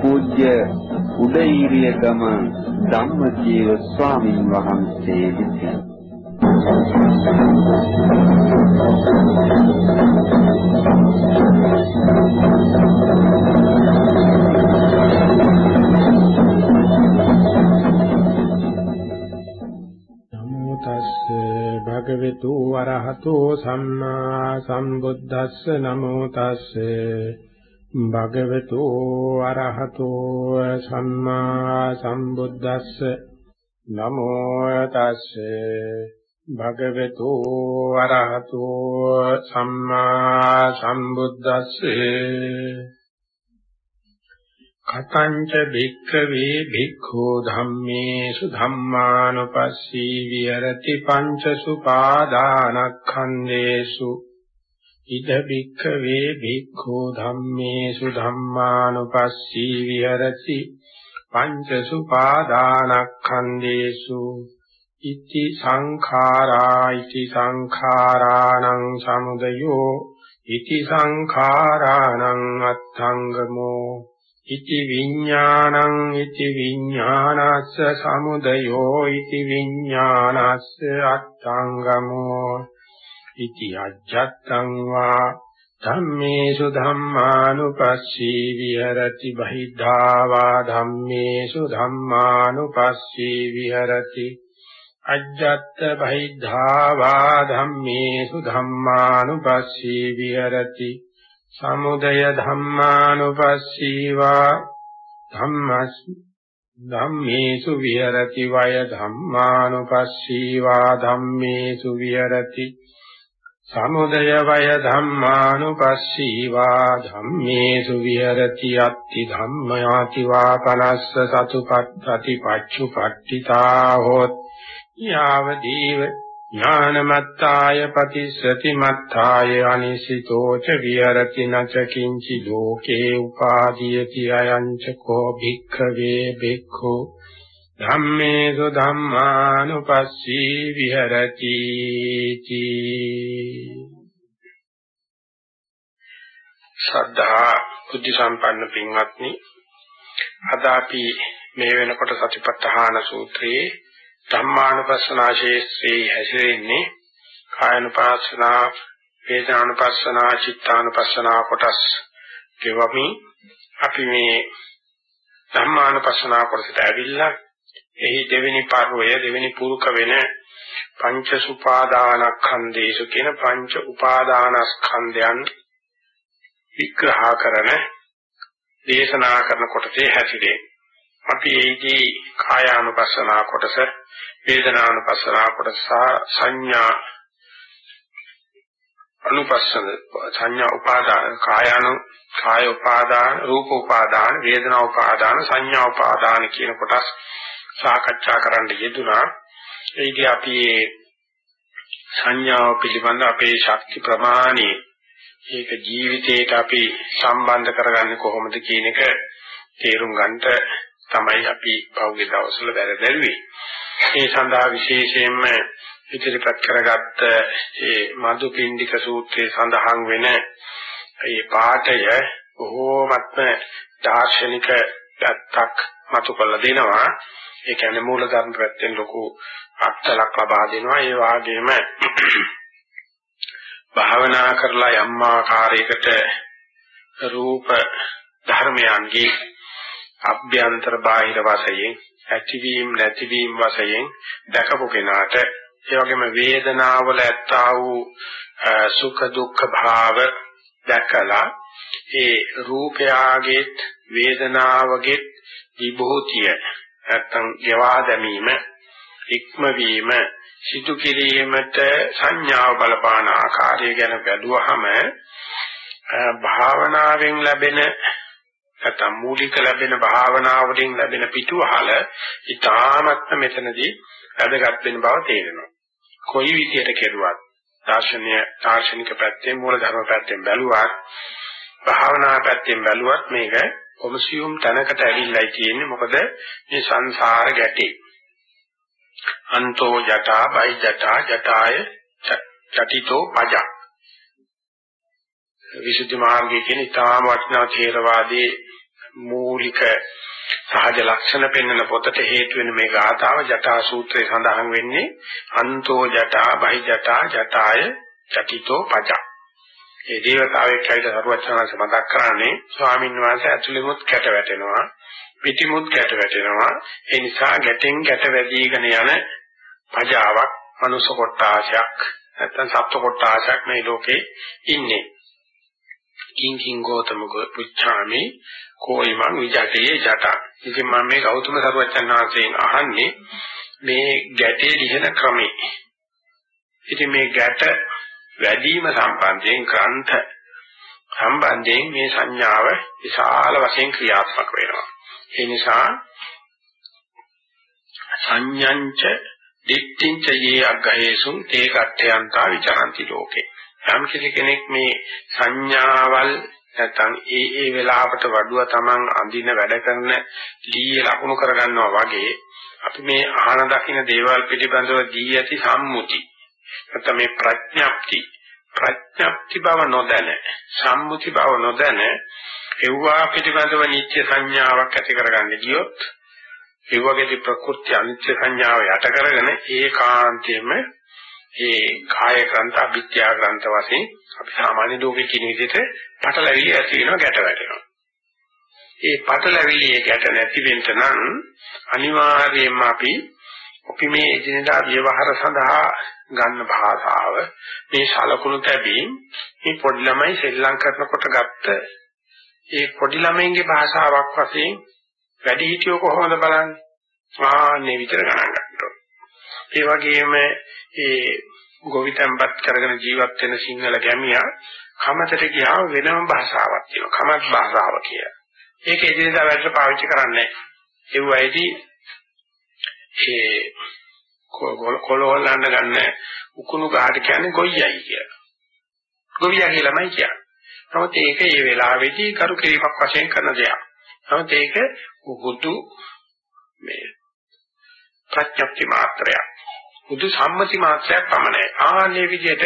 පූජ්‍ය උදේීරියගම ධම්මජීව ස්වාමින් වහන්සේ විසිනි. භගවතු වරහතෝ සම්මා සම්බුද්දස්ස නමෝ තස්සේ භගවතු වරහතෝ සම්මා සම්බුද්දස්ස. නමෝ තස්සේ. භගවතු වරහතෝ සම්මා සම්බුද්දස්සේ. කතංච භික්ඛවේ භික්ඛෝ ධම්මේසු ධම්මානුපස්සී විහෙරති පංච සුපාදානක්ඛන්දේසු. ඉද භික්ඛවේ භික්ඛෝ ධම්මේසු ධම්මානුපස්සී විහෙරති පංච සුපාදානක්ඛන්දේසු ඉති සංඛාරා ඉති සංඛාරාණං සමුදයෝ ඉති සංඛාරාණං අත්ථංගමෝ ඉති විඥානං ඉති විඥානස්ස සමුදයෝ ඉති විඥානස්ස අත්ථංගමෝ ඉති අජ්ජත්තං වා ධම්මේසු ධම්මානුපස්සී විහෙරති බහිද්ධා වා ධම්මේසු ධම්මානුපස්සී විහෙරති අජ්ජත්ත බහිද්ධා වා ධම්මේසු ධම්මානුපස්සී විහෙරති සමුදය ධම්මානුපස්සීවා ධම්මස් ධම්මේසු විහෙරති වය ධම්මානුපස්සීවා ධම්මේසු විහෙරති සමුදය වය ධම්මානුපස්සීවා ධම්මේසු විහෙරති අත්ති ධම්මයාති වා පනස්ස සතුපත්ති පච්චුපට්ඨිතා හොත් යාව දීව ඥානමත්තාය පතිස්සති මත්තාය අනිසිතෝ ච විහෙරති නච කිංචි ලෝකේ උපාදීයති අයං ච කෝ භික්ඛවේ භික්ඛු ධම්මේසු ධම්මානුපස්සී විහෙරති ශ්‍රද්ධා බුද්ධ සම්පන්න පින්වත්නි අද අපි මේ වෙනකොට සතිපට්ඨාන සූත්‍රයේ ධම්මානුපස්සනා ශේස්ත්‍රයේ හැසිරෙන්නේ කායනුපස්සනා වේදනානුපස්සනා චිත්තානුපස්සනා කොටස් ගෙවමි අපි මේ ධම්මානුපස්සනා කොටසට ඇවිල්ලා එහි දෙවෙනි පර්වය දෙවෙනි පුරුක වෙන පංච සුපාදානස්කන්ධේසු කියන පංච උපාදානස්කන්ධයන් විග්‍රහ කරන දේශනා කරන කොටසේ හැසිරේ. අපි ඒදී කායානුපස්සනා කොටස වේදනානුපස්සනා කොටස සංඥා අනුපස්සන සංඥා උපාදාන කායano කාය උපාදාන රූප උපාදාන වේදනා උපාදාන සංඥා උපාදාන කියන කොටස් සාකච්ඡා කරන්න යෙදුනා ඒකදී අපි සංඥාව පිළිබඳ අපේ ශක්ති ප්‍රමාණය ඒක ජීවිතයට අපි සම්බන්ධ කරගන්නේ කොහොමද කියන එක තේරුම් ගන්නට තමයි අපි පෞගේ දවස්වල වැරදෙන්නේ. ඒ සඳහා විශේෂයෙන්ම ඉදිරිපත් කරගත්ත ඒ මදුපිණ්ඩික සූත්‍රයේ සඳහන් වෙන මේ පාඨය බොහෝමත්ම දාර්ශනික පැත්තක් මතු කළ දෙනවා. ඒ කියන්නේ මූල ධර්ම පැත්තෙන් ලොකු අත්ලක් ලබා දෙනවා. ඒ වගේම භාවනා කරලා යම් ආකාරයකට රූප ධර්මයන්ගේ අභ්‍යන්තර බාහිර වශයෙන් ඇතිවීම නැතිවීම වශයෙන් දැකපු කෙනාට ඒ වගේම වේදනාවල ඇත්තා වූ සුඛ දුක්ඛ භාව දැකලා ඒ රූපයාගෙත් වේදනාවගෙත් විභූතිය නැත්තම් යවා දැමීම ඉක්මවීම සිදු කිරීමට සංඥාව බලපාන ආකාරය ගැන බැලුවහම භාවනාවෙන් ලැබෙන නැත්නම් මූලික ලැබෙන භාවනාවලින් ලැබෙන පිටුවහල ඊටාත්ම මෙතනදී වැදගත් වෙන බව තේරෙනවා. කොයි විදියට කෙරුවත් දාර්ශනීය දාර්ශනික පැත්තෙන් මූල ධර්ම පැත්තෙන් බැලුවත් භාවනා පැත්තෙන් බැලුවත් මේක කොමසියුම් තැනකට ඇවිල්ලායි තියෙන්නේ. මොකද මේ සංසාර ගැටේ. අන්තෝ ජටා බයි ජටා ජටාය චටිතෝ පජ. විසුද්ධි මාර්ගයේ කියන ඊටාම වටිනා ථේරවාදී මූලික සහජ ලක්ෂණ පෙන්වන පොතට හේතු වෙන මේ ගාථාව ජටා සූත්‍රයේ සඳහන් වෙන්නේ අන්තෝ ජටා බයි ජටා ජටාය චටිතෝ පජ. ඒ දේවතාවෙක් ඇවිල්ලා සරුවචනanse මතක් කරන්නේ ස්වාමින් වහන්සේ ඇතුළෙමුත් කැට වැටෙනවා පිටිමුත් කැට වැටෙනවා. ඒ නිසා ගැටෙන් ගැට වැඩිගෙන යන පජාවක් මනුෂ්‍ය කොටාශයක් නැත්නම් සත්ව කොටාශයක් මේ ලෝකේ ඉන්නේ. කිං කිං ගෝතම පුච්ඡාමි කෝයිමං විජතේ ජට. ඉතින් මම මේ ගෞතම සරුවචන් වහන්සේගෙන් අහන්නේ මේ ගැටේ ලිහන ක්‍රමේ. ඉතින් මේ ගැට වැඩිම සම්බන්ධයෙන් ග්‍රන්ථ සම්බන්ධයෙන් මේ සංඥාව විශාල වශයෙන් ක්‍රියාත්මක වෙනවා. ඒ නිසා සංඥංච දිට්ඨිංච යේ අග්ගහේසුං තේ කට්ඨයන්තා විචරಂತಿ ලෝකේ. යම් කෙනෙක් මේ සංඥාවල් නැත්නම් ඒ ඒ වෙලාවට වඩුව Taman අඳින වැඩ කරන ලීය ලකුණු කරගන්නවා වගේ අපි මේ ආහන දකින්න දේවල් පිළිබඳව දී ඇති සම්මුති. නැත්නම් මේ ප්‍රඥප්ති ප්‍රඥප්ති බව නොදැන සම්මුති බව නොදැන එව්වා පිළිබඳව නිත්‍ය සංඥාවක් ඇති කරගන්න ගියොත් ඒ වගේදී ප්‍රකෘති අනිත්‍ය සංඥාව යට කරගෙන ඒකාන්තයෙන්ම ඒ කාය ග්‍රන්ථ අභිත්‍යා ග්‍රන්ථ වශයෙන් අපි සාමාන්‍ය ලෝකේ කියන විදිහට පටලැවිලි ඇති වෙනවා ගැට වැටෙනවා. ඒ පටලැවිලි ගැට නැති වෙන්න නම් අනිවාර්යයෙන්ම අපි අපි මේ එදිනදා ව්‍යවහාර සඳහා ගන්න භාෂාව මේ සලකුණු තැබීම් මේ පොඩි ළමයි සෙල්ලම් කරනකොට ගත්ත ඒ පොඩි ළමයින්ගේ භාෂාවක් වශයෙන් වැඩි හිටියෝ කොහොමද බලන්නේ? ආන්නේ විතර ගණන් ගන්නවා. ඒ වගේම ඒ ගොවිතැන්පත් කරගෙන ජීවත් වෙන සිංහල ගැමියා කමතට ගියාම වෙනම භාෂාවක් තියෙනවා. කමත් භාෂාව කියලා. ඒක එදිනෙදා වැඩට පාවිච්චි කරන්නේ නැහැ. ඒ වයිදී ඒ කොළොල්ලන්න ගන්න උකුණු ගහට කියන්නේ ගොයියයි කියලා. ගොවියා කියලාමයි කියන්නේ. නමුත් ඒක මේ වෙලාවේදී කරු කිරීමක් වශයෙන් කරන දෙයක්. නමුත් ඒක බුදු මේ ප්‍රත්‍යක්ෂ මාත්‍රයක්. බුදු සම්මති මාත්‍රයක් පමණයි. ආන්නේ විදිහට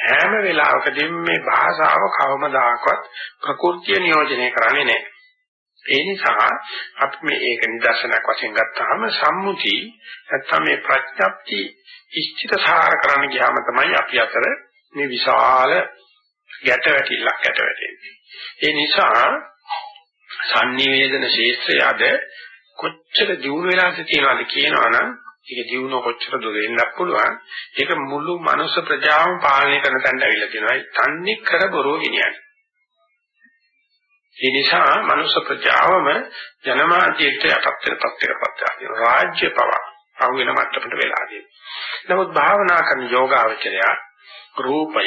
හැම වෙලාවකදීම මේ භාෂාව කවමදාකවත් ප්‍රകൃතිය නියෝජනය කරන්නේ නැහැ. ඒ නිසා අපි මේ ඒක නිදර්ශනයක් වශයෙන් ගත්තාම සම්මුති නැත්නම් මේ ප්‍රඥප්ති ඉෂ්ඨිත සාර කරන්න ගියාම තමයි අපි අතර මේ විශාල ගැට වැටිල්ලක් ගැට වැටෙන්නේ. ඒ නිසා sannivedana ශේත්‍රය අද කොච්චර දියුණු වෙලාද කියනවාද කියනවනම් ඒක දියුණුව කොච්චර දුර වෙන්නත් පුළුවන්. ඒක මුළු මනුස්ස ප්‍රජාවම පාලනය කරන තැනට ඇවිල්ලා තියෙනවා. ඒ තන්නේ කර බොරෝ ගෙනියන්නේ. ඒ නිසා මනුස්ස ප්‍රජාවම ජනමාධ්‍යයට යටත් වෙන තත්ත්වයකටපත් වෙනවා රාජ්‍ය පව අහුවෙන මට්ටමට වෙලා තියෙනවා. නමුත් භාවනා කරන යෝගාවචරය රූපය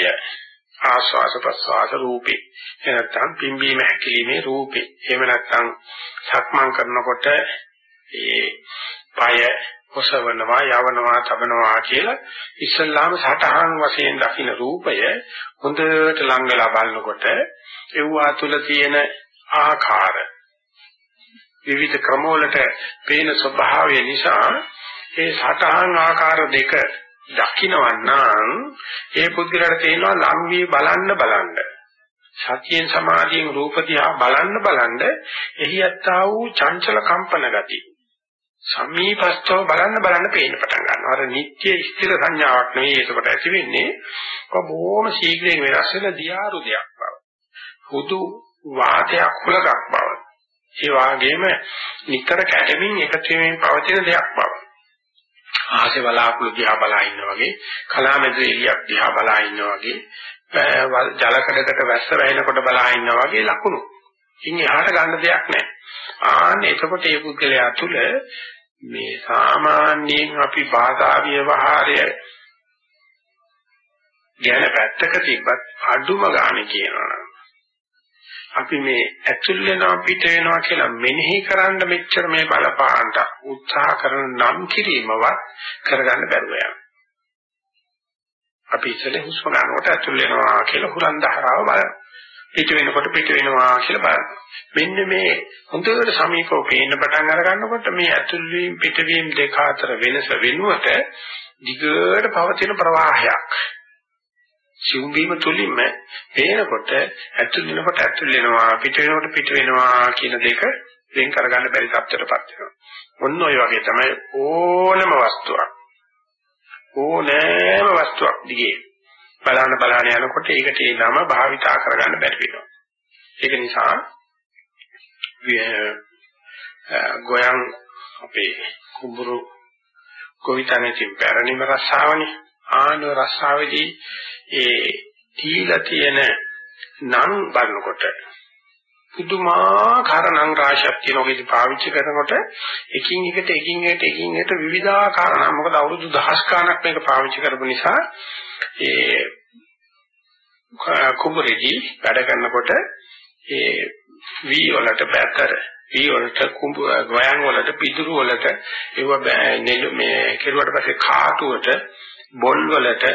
ආස්වාස ප්‍රස්වාස රූපේ. එහෙම නැත්නම් පිම්බීම හැකිලිමේ රූපේ. එහෙම නැත්නම් සක්මන් කරනකොට ඒ পায় ඔසවනවා යවනවා තබනවා කියලා ඉස්සල්ලාම සටහන් වශයෙන් දකින්න රූපය හොඳට ලං වෙලා බලනකොට ඒවා තුල තියෙන ආකාර විවිධ ක්‍රමවලට පේන ස්වභාවය නිසා ඒ සටහන් ආකාර දෙක දකින්නවන්නම් ඒ පුද්ගලයාට තේනවා ලම් වී බලන්න බලන්න. සතියෙන් සමාධියෙන් රූප දිහා බලන්න බලන්න එහි යත්තා වූ චංචල කම්පන ගති සමීපස්තව බලන්න බලන්න පේන්න පටන් ගන්නවා. අර නිත්‍ය ස්ථිර සංඥාවක් නෙවෙයි ඒකට ඇති වෙන්නේ. බොහොම ශීඝ්‍රයෙන් වෙනස් වෙන දියාරු දෙයක් බව. හුදු වාතයක් කුලකක් බව. ඒ වගේම නිතර කැටමින් එකතු වෙමින් පවතින දෙයක් බව. ආසේ බලාකුළු දිහා බලා ඉන්නා වගේ කලාමැද එළියක් දිහා බලා ඉන්නා වගේ ජලකඩකට වැස්ස වැහෙනකොට බලා ඉන්නා වගේ ලකුණු. ඉතින් එහාට ගන්න දෙයක් නැහැ. ආන්න එතකොට මේ පුද්ගලයා තුළ මේ සාමාන්‍යයෙන් අපි භාෂා ව්‍යවහාරය ගැන පැත්තක තිබ්බත් අඩුම ගානේ කියනවා අපි මේ ඇතුල් වෙනවා පිට වෙනවා කියලා මෙනෙහි කරන්න මෙච්චර මේ බලපාන්න උත්සාහ කරන නම් කිරීමවත් කරගන්න බැරුව යනවා. අපි ඉතල හුස්ම ගන්නකොට ඇතුල් වෙනවා කියලා හුලන් දහරාව බලනවා. පිට වෙනකොට පිට වෙනවා කියලා බලන්න. මෙන්න මේ හොඳට සමීපව පේන්න පටන් අර ගන්නකොට මේ ඇතුල් වීම පිටවීම දෙක අතර වෙනස වෙනුවට දිගට පවතින ප්‍රවාහයක්. සිවුම් වීම තුලින්ම පේනකොට ඇතුල් වෙනකොට ඇතුල් වෙනවා පිට වෙනකොට පිට වෙනවා කියන දෙක වෙන් කරගන්න බැරි තත්ත්වයකටපත් වෙනවා. ඔන්න ඔය වගේ තමයි ඕනම වස්තුවක් ඕනෑම වස්තුවක් දිගේ බලන්න බලන්න යනකොට ඒකට ඒ නම භාවිතා කරගන්න බැරි වෙනවා. ඒක නිසා ගෝයන් අපේ කුඹුරු ගොවිතැනේ තින් පැරණිම රස්සාවනේ ආන රස්සාවේදී ඒ තීලා තියෙන නම් බලනකොට පුදුමාකාර නම් රාශියක් තියෙනකෙදි පාවිච්චි කරනකොට එකින් එකට එකින් එකට එකින් එකට විවිධාකාර නම් මොකද අවුරුදු දහස් ගණක් මේක පාවිච්චි කරපු නිසා ඒ කුඹරේදී වැඩ කරනකොට ඒ වී වලට බැතර වී වලට කුඹු ගයන් වලට පිටුරු වලට ඒව මේ කෙරුවට පස්සේ කාටුවට බොල් වලට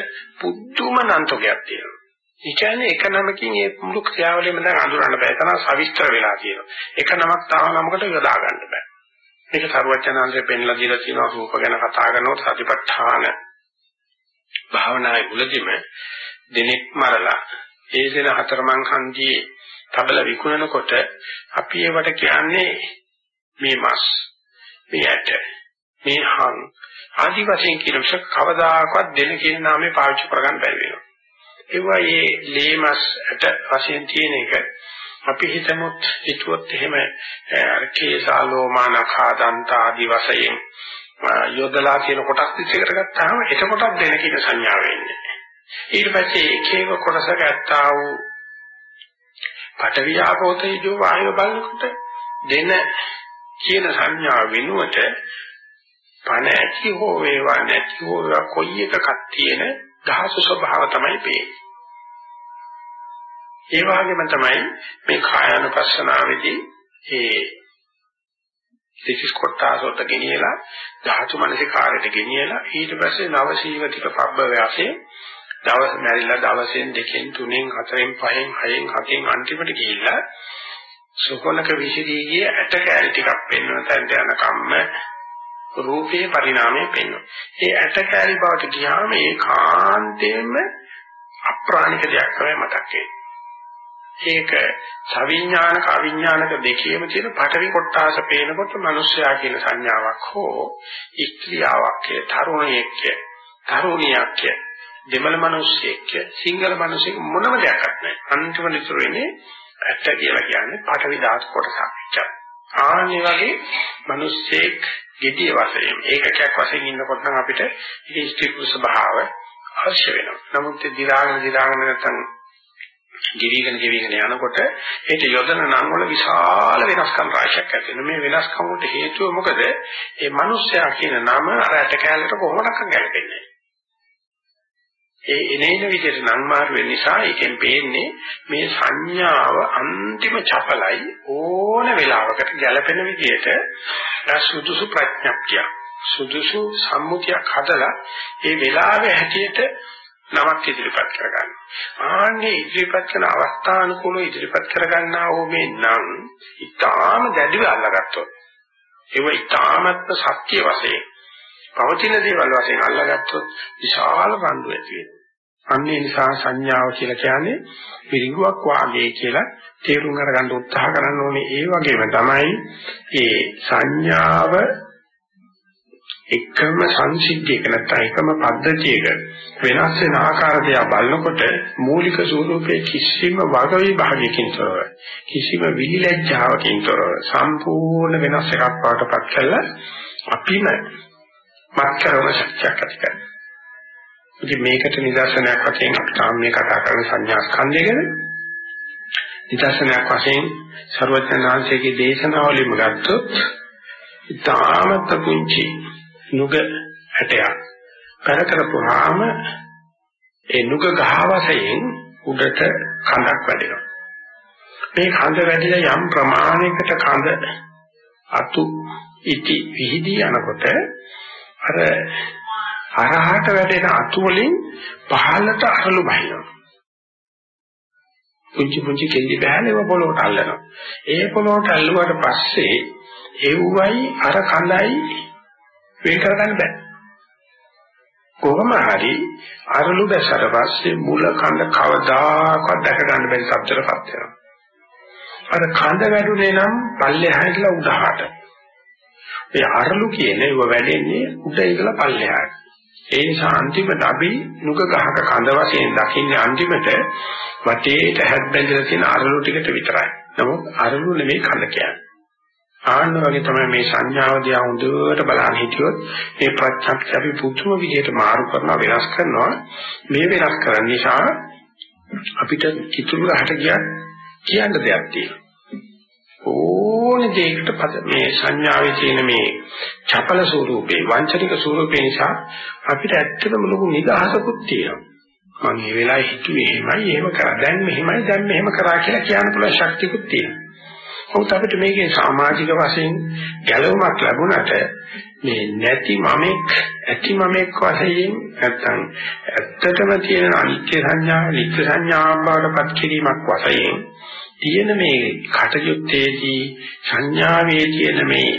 පුදුම නන්තකයක් තියෙනවා. ඒ කියන්නේ එක නමකින් මේ මුළු ක්‍රියාවලියම දැන් අඳුරන්න බෑ. තරම් සවිස්තර වෙලා තියෙනවා. එක නමක් තව නමකට යොදා ගන්න බෑ. මේක සරුවචනාංශයෙන් පෙන්ලා දීලා තියෙනවා රූප ගැන කතා කරනකොට සතිපට්ඨාන භාවනාවේ මුලදීම දිනෙක් මරලා ඒ දින හතරමං හන්දියේ තබල විකුණනකොට අපි ඒවට කියන්නේ මේ මස් මේ ඇට මේ හං ආදි වශයෙන් කියන විශේෂ කවදාකවත් දෙන කියන නාමය පාවිච්චි කරගන්න බැරි වෙනවා. ඒවා මේ ලේමස් ඇට වශයෙන් තියෙන එක අපි හිතමුත් හිතුවොත් එහෙම අර කේසාලෝමානඛා දන්ත ආදි වශයෙන් යොදලා කියන කොටස් දෙකකට ගත්තාම එතකොටත් දෙන කියන සංඥාව වෙන්නේ. ඊට පස්සේ එක එක කොටස ගත්තා වූ පටවියාපෝතේජෝ වායව බලනකොට දෙන කියන සංඥාව වෙනුවට පණ ඇති හෝ වේවා නැති හෝ වේවා කොයි එකක් තියෙන දහස ස්වභාව තමයි පේන්නේ. ඒ වගේම තමයි මේ කායानुපස්සනාවේදී ඒ තිසිස් කොටාසොත් ගෙනියලා ධාතු මනසිකාරයට ගෙනියලා ඊට පස්සේ නව සීවතික පබ්බ ව්‍යාසේ දවස් මැරිලා දවසෙන් දෙකෙන් තුනෙන් හතරෙන් පහෙන් හයෙන් හතෙන් අන්තිමට ගිහිල්ලා සුකොලක විසිරීගේ ඇට කැලි ටිකක් පෙන්වන තැනට යන කම්ම රූපේ පරිණාමය පෙන්වනවා. ඒ ඇට කැලි බවට ගියාම ඒ කාන්තේම අප්‍රාණික දෙයක් තමයි මතක් ඒක සවිඥානික අවිඥානික දෙකේම තියෙන පටවි කොටාස පේනකොට මිනිස්යා කියන සංඥාවක් හෝ ස්ත්‍රියාවක් කිය තරුණියෙක් තරුණියක් දෙමළ මිනිස්සෙක් සිංගල මිනිසෙක් මොනම දෙයක් නැහැ. අන්තිමට ඉතුරු වෙන්නේ ඇත්ත කියලා කියන්නේ පටවි ධාතු කොටසක්. ආන්නේ වගේ මිනිස්සෙක් gediy වශයෙන් ඒකකයක් වශයෙන් ඉන්නකොට නම් අපිට ඉති ස්ත්‍රී පුරුෂ භාව අවශ්‍ය වෙනවා. නමුත් ඒ දිරාගෙන දිරාගෙන නැත්නම් ගිවිගෙන ගිවිගෙන යනකොට ඒක යොදන නම් වල විශාල වෙනස්කම් රාශියක් ඇති වෙනවා. මේ වෙනස්කම් වලට හේතුව මොකද? ඒ මිනිස්සයා කියන නම අර ඇට කැලලට කොහොමදක් ගැලපෙන්නේ? ඒ එනේන විදිහට නම් මාරු වෙන නිසා ඒකෙන් පේන්නේ මේ සංඥාව අන්තිම චපලයි ඕන වෙලාවකට ගැළපෙන විදිහට සුදුසු ප්‍රඥප්තිය සුදුසු සම්මුතියක් හදලා ඒ වෙලාවේ හැටියට නමක් ඉදිරිපත් කරගන්න. ආන්නේ ඉදිරිපත් කරන අවස්ථානුකූලව ඉදිරිපත් කරගන්නා වූ මේ නම් ඊටාම දැඩිව අල්ලගත්තොත් ඒව ඊටාමත්ම සත්‍ය වශයෙන් පවතින දේවල් වශයෙන් අල්ලගත්තොත් විශාල රණ්ඩු ඇති වෙනවා. අන්නේ නිසා සංඥාව කියලා කියන්නේ පිරිඟුවක් වාගේ කියලා තේරුම් අරගන්න උත්සාහ කරන්න ඕනේ. ඒ වගේම තමයි ඒ සංඥාව එකම සංසිද්ධියක නැත්නම් එකම පද්ධතියක වෙනස් වෙන ආකාරය බලනකොට මූලික ස්වરૂපයේ කිසිම වග විභාගයකින් තොරව කිසිම විලිලැජ්ජාවකින් තොරව සම්පූර්ණ වෙනස් එකක් වඩටපත් කළා අපිම මත් කරන ශක්තියක් ඇති කරගන්නවා. ඉතින් මේකට නිදර්ශනයක් වශයෙන් තාම මේ කතා කරන සංඥා ස්කන්ධය ගැන නිදර්ශනයක් වශයෙන් ਸਰවඥාන්සේගේ දේශනාවලින්ම ගත්තොත් ඉතාමත් පුංචි නුග ඇටයක්. පෙර කරපුවාම ඒ නුග ගහවසයෙන් උඩට කඳක් වැඩෙනවා මේ කඳ වැඩිලා යම් ප්‍රමාණයකට කඳ අතු ඉති විහිදී යනකොට අර අරහට වැටෙන අතු වලින් පහළට අරලු බහිනවා. පුංචි පුංචි කෙල්ලි බෑලේව පොළොවට අල්ලනවා. ඒ පොළොවට අල්ලුවාට පස්සේ එව්වයි අර කඳයි වෙන් කරගන්න බෑ. කොහොම හරි අරලු දැසට පස්සේ මුල කඳ කවදාකවත් දැක ගන්න බැරි සත්‍යයටපත් වෙනවා. අර කඳ වැඩුණේ නම් පල්ලෙහාට කියලා උඩහාට. ඒ අරලු කියන්නේ ඒව වැඩෙන්නේ උඩ ඉඳලා පල්ලෙහාට. ඒ නිසා අන්තිමට අපි නුග ගහක කඳ වශයෙන් දකින්නේ අන්තිමට වටේට හැද්දැඳලා තියෙන අරලු ටිකට විතරයි. නමුත් අරලු නෙමෙයි කඳ කියන්නේ. ආන්න වගේ තමයි මේ සංඥාව දිහා හොඳට බලන්න හිටියොත් මේ ප්‍රත්‍යක්ෂ අපි පුදුම විදිහට මාරු කරනවා වෙනස් කරනවා මේ වෙනස් කරන්න නිසා අපිට කිතුරු රහට ගියා කියන්න දෙයක් තියෙනවා ඕනේ දෙයකට මේ සංඥාවේ තියෙන මේ චපල ස්වරූපේ වංචනික ස්වරූපේ නිසා අපිට ඇත්තටම ලොකු නිදහසකුත් තියෙනවා. මම මේ වෙලාවේ හිතුවේ එහෙමයි එහෙම කරා. දැන් මෙහෙමයි දැන් මෙහෙම කරා කියලා කියන්න පුළුවන් ශක්තියකුත් තියෙනවා. නමුත් අපිට මේකේ සමාජික වශයෙන් ගැළවීමක් ලැබුණට මේ නැති මමෙක් ඇති මමෙක් වශයෙන් නැත්තම් ඇත්තටම තියෙන අනිත්‍ය සංඥා නිත්‍ය සංඥා බවටපත් කිරීමක් වශයෙන් තියෙන මේ කටයුත්තේදී සංඥාවේ තියෙන මේ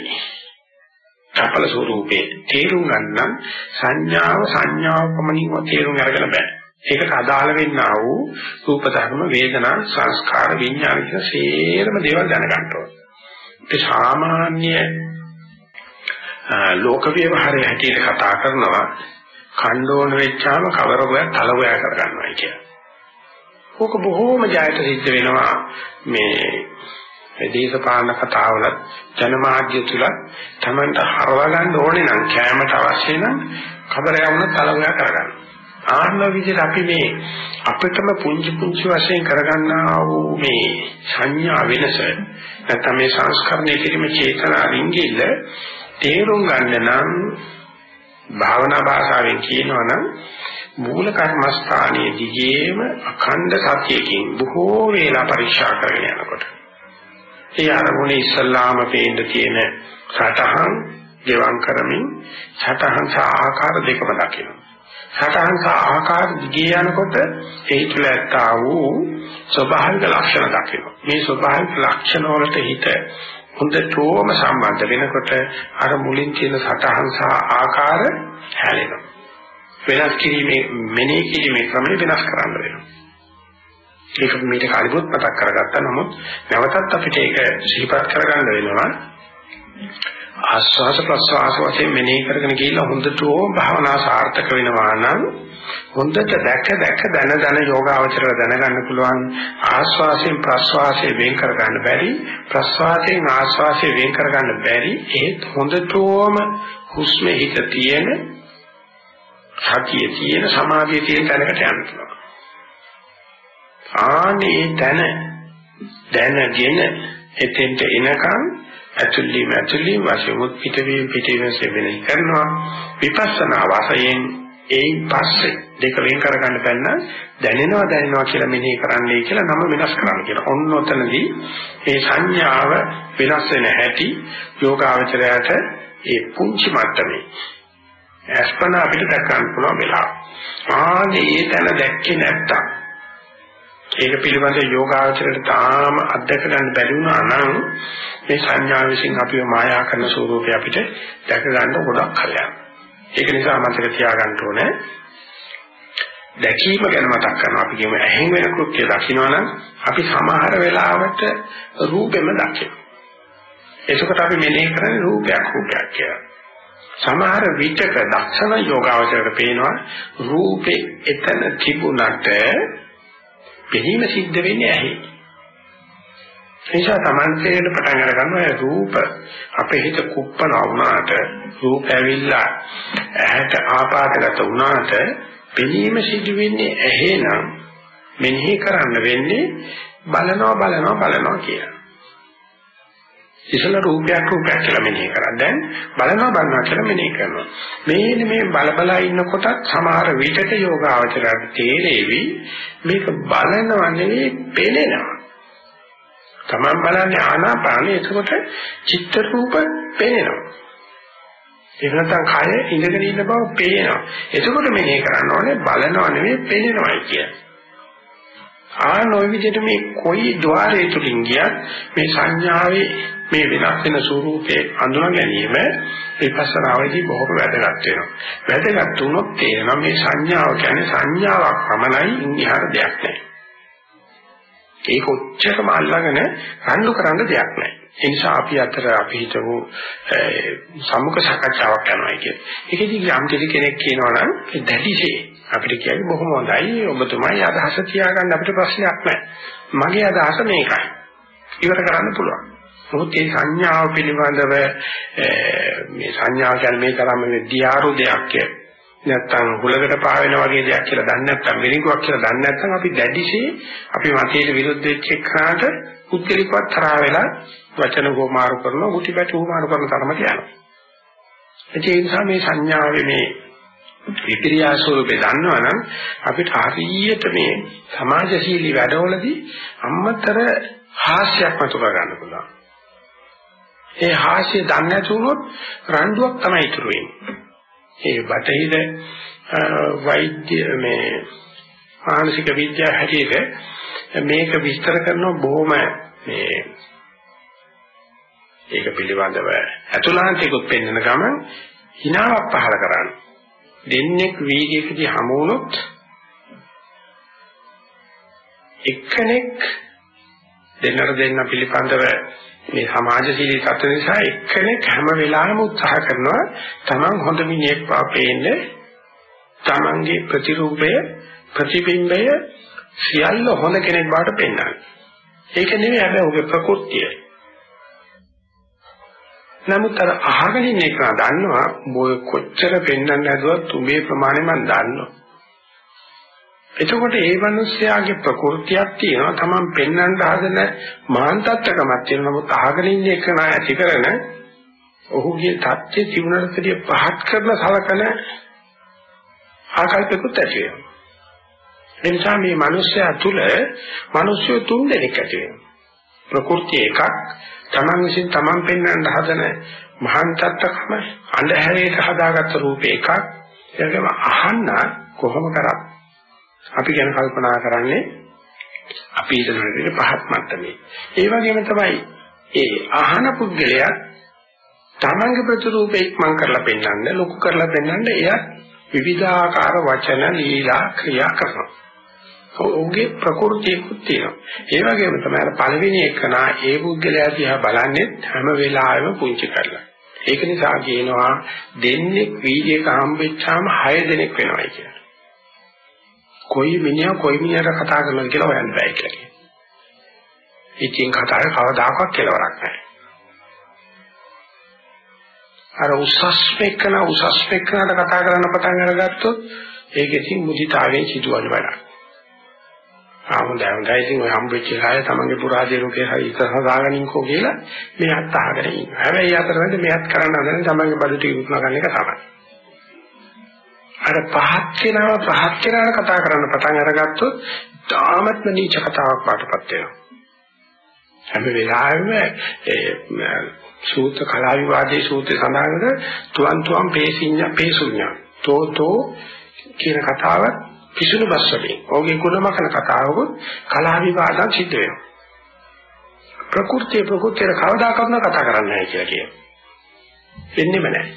චපල ස්වરૂපේ තේරුම් ගන්න සංඥාව සංඥාව පමණින්ම තේරුම් අරගෙන බෑ ඒකට අදාළ වෙන්නා වූ රූප ධර්ම වේදනා සංස්කාර විඥාන කියන සේරම දේවල් දැනගන්න ඕනේ. ඒ සාමාන්‍ය ලෝක ව්‍යවහාරය හැටියට කතා කරනවා කණ්ඩෝන වෙච්චාම කවරෝගයක් තලවයක් කරගන්නවා කියන්නේ. ඕක බොහෝම ජයත සිද්ධ වෙනවා මේ දේශපාලන කතාවල ජනමාධ්‍ය තුල තමන්ට හරවා ගන්න ඕනේ නම් කැමට අවශ්‍ය නම් කබරයක් වුණත් තලවයක් කරගන්න. ආත්ම විදිහට අපි මේ අපිටම පුංචි පුංචි වශයෙන් කරගන්නා වූ මේ සංඥා වෙනස නැත්නම් මේ සංස්කරණය කිරීම චේතනා රිංගිල්ල තේරුම් ගන්න නම් භාවනා භාෂාවෙන් කියනවා නම් මූල කර්මස්ථානයේ දිගේම අඛණ්ඩ සත්‍යයෙන් බොහෝ වේලා පරික්ෂා කරගෙන යනකොට ඒ අරමුණේ ඉස්සල්ලාම පේන්න තියෙන සතහන් ගෙවම් කරමින් සතහන් සහ ආකාර දෙකම දකිනවා සතහන් සහ ආකාර දිගේ යනකොට ඒ තුළ ඇත්තා වූ ස්වභාවික ලක්ෂණ දකිනවා. මේ ස්වභාවික ලක්ෂණ වලට හිත හොඳටම සම්බන්ධ වෙනකොට අර මුලින් තියෙන සතහන් සහ ආකාර හැලෙනවා. වෙනස් කිරීමේ මෙනෙහි කිරීමේ ක්‍රමය වෙනස් කරන්න වෙනවා. ඒක මේක කාලිපොත් මතක් කරගත්තා නමුත් නැවතත් අපිට ඒක සිහිපත් කරගන්න වෙනවා. ආස්වාස ප්‍රස්වාස වශයෙන් මෙනෙහි කරගෙන ගිහිල්ලා හොඳටම භාවනා සාර්ථක වෙනවා නම් හොඳට දැක දැක දන දන යෝගාවචරය දැනගන්න පුළුවන් ආස්වාසයෙන් ප්‍රස්වාසයෙන් වෙන් කරගන්න බැරි ප්‍රස්වාසයෙන් ආස්වාසයෙන් වෙන් කරගන්න බැරි ඒත් හොඳටම හුස්මේ හිත තියෙන සතිය තියෙන සමාධිය තියෙන තැනකට යන්න පුළුවන් ආනේ තැන දැනගෙන එතෙන්ට එනකන් ඇතුළීම ඇතුළීම වශයෙන් උත් පිටවීම පිටවීම සෙවෙන කරනවා විපස්සනා වශයෙන් ඒන් පස්සේ දෙක වෙන් කරගන්න බැන්න දැනෙනවා දැනෙනවා කියලා මෙනෙහි කරන්නයි කියලා නම වෙනස් කරන්න කියලා. ඔන්න ඔතනදී මේ සංඥාව වෙනස් වෙන හැටි යෝගාවචරයට ඒ පුංචි මට්ටමේ අස්පන අපිට දැක ගන්න පුළුවන් වෙලාව. ආනේ ඒ තැන දැක්කේ නැත්තම් ඒක පිළිබඳ යෝගාචරයට තාම අත්දැක ගන්න බැරි වුණා නම් මේ සංඥා විසින් අපිව මායා කරන ස්වરૂපය අපිට දැක ගන්න ගොඩක් කලයක්. ඒක නිසා මතක තියාගන්න ඕනේ. දැකීම ගැන මතක් කරනවා අපි කියමු ඇහෙන් වෙන කෘත්‍ය දකින්නවනම් අපි සමහර වෙලාවට රූපෙම දකිනවා. එතකොට අපි මෙනෙහි කරන්නේ රූපයක් රූපයක් කියලා. සමහර විචක දක්ෂණ යෝගාවචරයට පේනවා රූපේ එතන තිබුණට පෙනීම සිද්ධ වෙන්නේ ඇහි. නිසා Tamanseට පටන් අර ගන්නවා රූප අපේ හිත කුප්පන වුණාට රූප ඇවිල්ලා ඇහැට ආපාදගත වුණාට පෙනීම සිදු වෙන්නේ ඇහෙනම් මෙනෙහි කරන්න වෙන්නේ බලනවා බලනවා බලනවා කියලා. ඉතල රූපයක් රූපයක් කියලා මෙනෙහි කරා. දැන් බලනවා බලනවා කියලා මෙනෙහි කරනවා. මේ මේ බල බල ඉන්නකොට සමහර විකට යෝගාවචරයට තේරෙවි මේක බලනවා නෙවෙයි පෙනෙනවා. තමන් බලන්නේ ආනාපානෙ එතකොට චිත්ත රූප පෙනෙනවා. ඒක නැත්නම් කය ඉඳගෙන ඉන්න බව පේනවා. එතකොට මෙනෙහි කරන්න ඕනේ බලනවා නෙවෙයි පෙනෙනවායි කියන්නේ. ආන ওই විදිහට මේ කොයි ద్వාරය තුලින් ගියත් මේ සංඥාවේ මේ වෙනස් වෙන ස්වરૂපේ අඳුනා ගැනීම විපස්සනාවේදී බොහොම වැදගත් වෙනවා. වැදගත් වුණොත් තේරෙනවා මේ සංඥාව කියන්නේ සංඥාවක් පමණයි ඉහර දෙයක් නැහැ. ඒක ඔච්චරම අල්ලගෙන රණ්ඩු කරන්න දෙයක් නැහැ. ඒ නිසා අපි අතර අපි හිතමු සමුක සාකච්ඡාවක් කරනවා කියන්නේ. ඒකදී යම් කෙනෙක් කියනවා නම් දැඩිසේ අපිට කියන්නේ බොහොම හොඳයි ඔබතුමායි අදහස තියාගන්න අපිට ප්‍රශ්නයක් නැහැ. මගේ අදහස මේකයි. ඉවර කරන්න පුළුවන්. මොකද මේ සංඥාව පිළිබඳව මේ සංඥාව කියන්නේ මේ තරම් විද්‍යාරු දෙයක් නැත්තම් හුලකට පාවෙන වගේ දෙයක් කියලා දන්නේ නැත්තම් මිරිඟුවක් කියලා දන්නේ නැත්තම් අපි දැඩිශේ අපි මතයට විරුද්ධ වෙච්ච එකට උත්කලිකවත් තරහ වෙලා වචන ගෝමාරු කරනවා ගුටිපැට උමාරු කරන තරමට යනවා. ඒ නිසා මේ සංඥාවේ මේ විපිරියා ස්වරූපේ දන්නවනම් අපිට හරියට මේ සමාජශීලී වැඩවලදී අම්මතර හාස්‍යයක් මතු කර ගන්න පුළුවන්. ඒ හාස්‍ය දන්නේ නැති වුණොත් රණ්ඩුවක් තමයි ඉතුරු වෙන්නේ. ඒ බටහිර වෛද්‍ය මේ මානසික විද්‍යාව හැටියට මේක විස්තර කරන බොහොම මේ ඒක පිළිබඳව අතුලාන්තිකුත් පෙන්වන ගමන් හිනාවක් පහල කරන්නේ දෙන්නෙක් වීදිකේදී හමු වුණොත් එක්කෙනෙක් දෙන්නට දෙන්න පිළිපන්දව මේ සමාජශීලී තත්ත්ව නිසා එක්කෙනෙක් හැම වෙලාවෙම උත්සාහ කරනවා Taman හොඳ මිනිහෙක් වාපේන්න Tamanගේ ප්‍රතිරූපය ප්‍රතිබිම්බය සියල්ල හොඳ කෙනෙක් බවට පෙන්වන්න. ඒක නෙමෙයි හැබැයි ඔබේ ප්‍රകൃතිය. නමුත් අර අහගෙන ඉන්න එක දන්නවා මොය කොච්චර පෙන්වන්න හදුවත් උඹේ ප්‍රමාණය මන් දන්නවා. එතකොට ඒ මිනිස්යාගේ ප්‍රകൃතියක් තියෙනවා තමන් පෙන්වන්න හදන මහාන්තත්කමක් තියෙනවා නමුත් අහගෙන ඉන්න එක නා ඇති කරන ඔහුගේ தත්ත්‍ය ජීවනරතිය පහත් කරන සලකන ආකල්පකුත් ඇති වෙනවා. එනිසා මේ මිනිස්යා තුල මිනිස්සු තුන් දෙනෙක් ඇති වෙනවා. ප්‍රകൃතිය එකක් තමන් විසින් තමන් පෙන්වන්න හදන මහාන් තත්ත්වකම අන්ධහැරයට හදාගත්ත රූපේ එකක්. ඒකම අහන්න කොහොම කරත් අපි ගැන කල්පනා කරන්නේ අපි ඉදනනේ පහත් මට්ටමේ. ඒ වගේම තමයි ඒ අහන පුද්ගලයා තමන්ගේ ප්‍රතිරූපේ ඉක්මන් කරලා පෙන්වන්න ලොකු කරලා පෙන්වන්න එයා විවිධාකාර වචන ලීලා ක්‍රියා කරනවා. ඔහුගේ ප්‍රകൃතියකුත් තියෙනවා. ඒ වගේම තමයි අර පළවෙනි එකනා ඒ පුද්ගලයා දිහා බලන්නේ හැම වෙලාවෙම පුංචි කරලා. ඒක නිසා කියනවා දෙන්නේ වීඩියෝක හම්බෙච්චාම 6 දෙනෙක් වෙනවයි කියලා. කොයි මිනිහා කොයි මිනිහට කතා කරනවද කියලා හොයන්න බෑ කියලා කියනවා. ඉතින් කතාවේ කවදාකවත් කෙලවරක් නැහැ. අර උසස් මෙක්කන උසස් මෙක්කනට කතා කරන්න පටන් අරගත්තොත් ඒකෙකින් මුදිතාවෙන් සිදුවන වැඩක්. ආමුදයි හොඳයි ඉතින් ඔය හම්බෙච්ච කාය තමන්ගේ පුරාදේරුකේ හරි ඉස්සහදාගනින්කෝ කියලා මෙයත් අහගෙන ඉන්නවා. හැබැයි අතරමැද මෙයත් කරන්න හදන තමන්ගේ බඩු ටික උත්නා ගන්න එක තමයි. අර පහත් කෙනාව පහත් කෙනාට කතා කරන්න පටන් අරගත්තොත් තාමත්ම නීච කතාවක් වටපත් වෙනවා. හැම වෙලාවෙම ඒ සූත්‍ර කලා විවාදයේ සූත්‍රය සඳහන් කර තුවන් තුවන් පේසිඤ්ඤ පේසුඤ්ඤ තෝතෝ කියන කතාවත් කිසිදු බස් වලින්. ඔහුගේ කුණමකන කතාවකුත් කලා විවාදම් සිද්ධ වෙනවා. ප්‍රകൃතිය ප්‍රകൃතිය කවදාකවත් කතා කරන්නේ නැහැ කියලා කියනවා. වෙන්නේම නැහැ.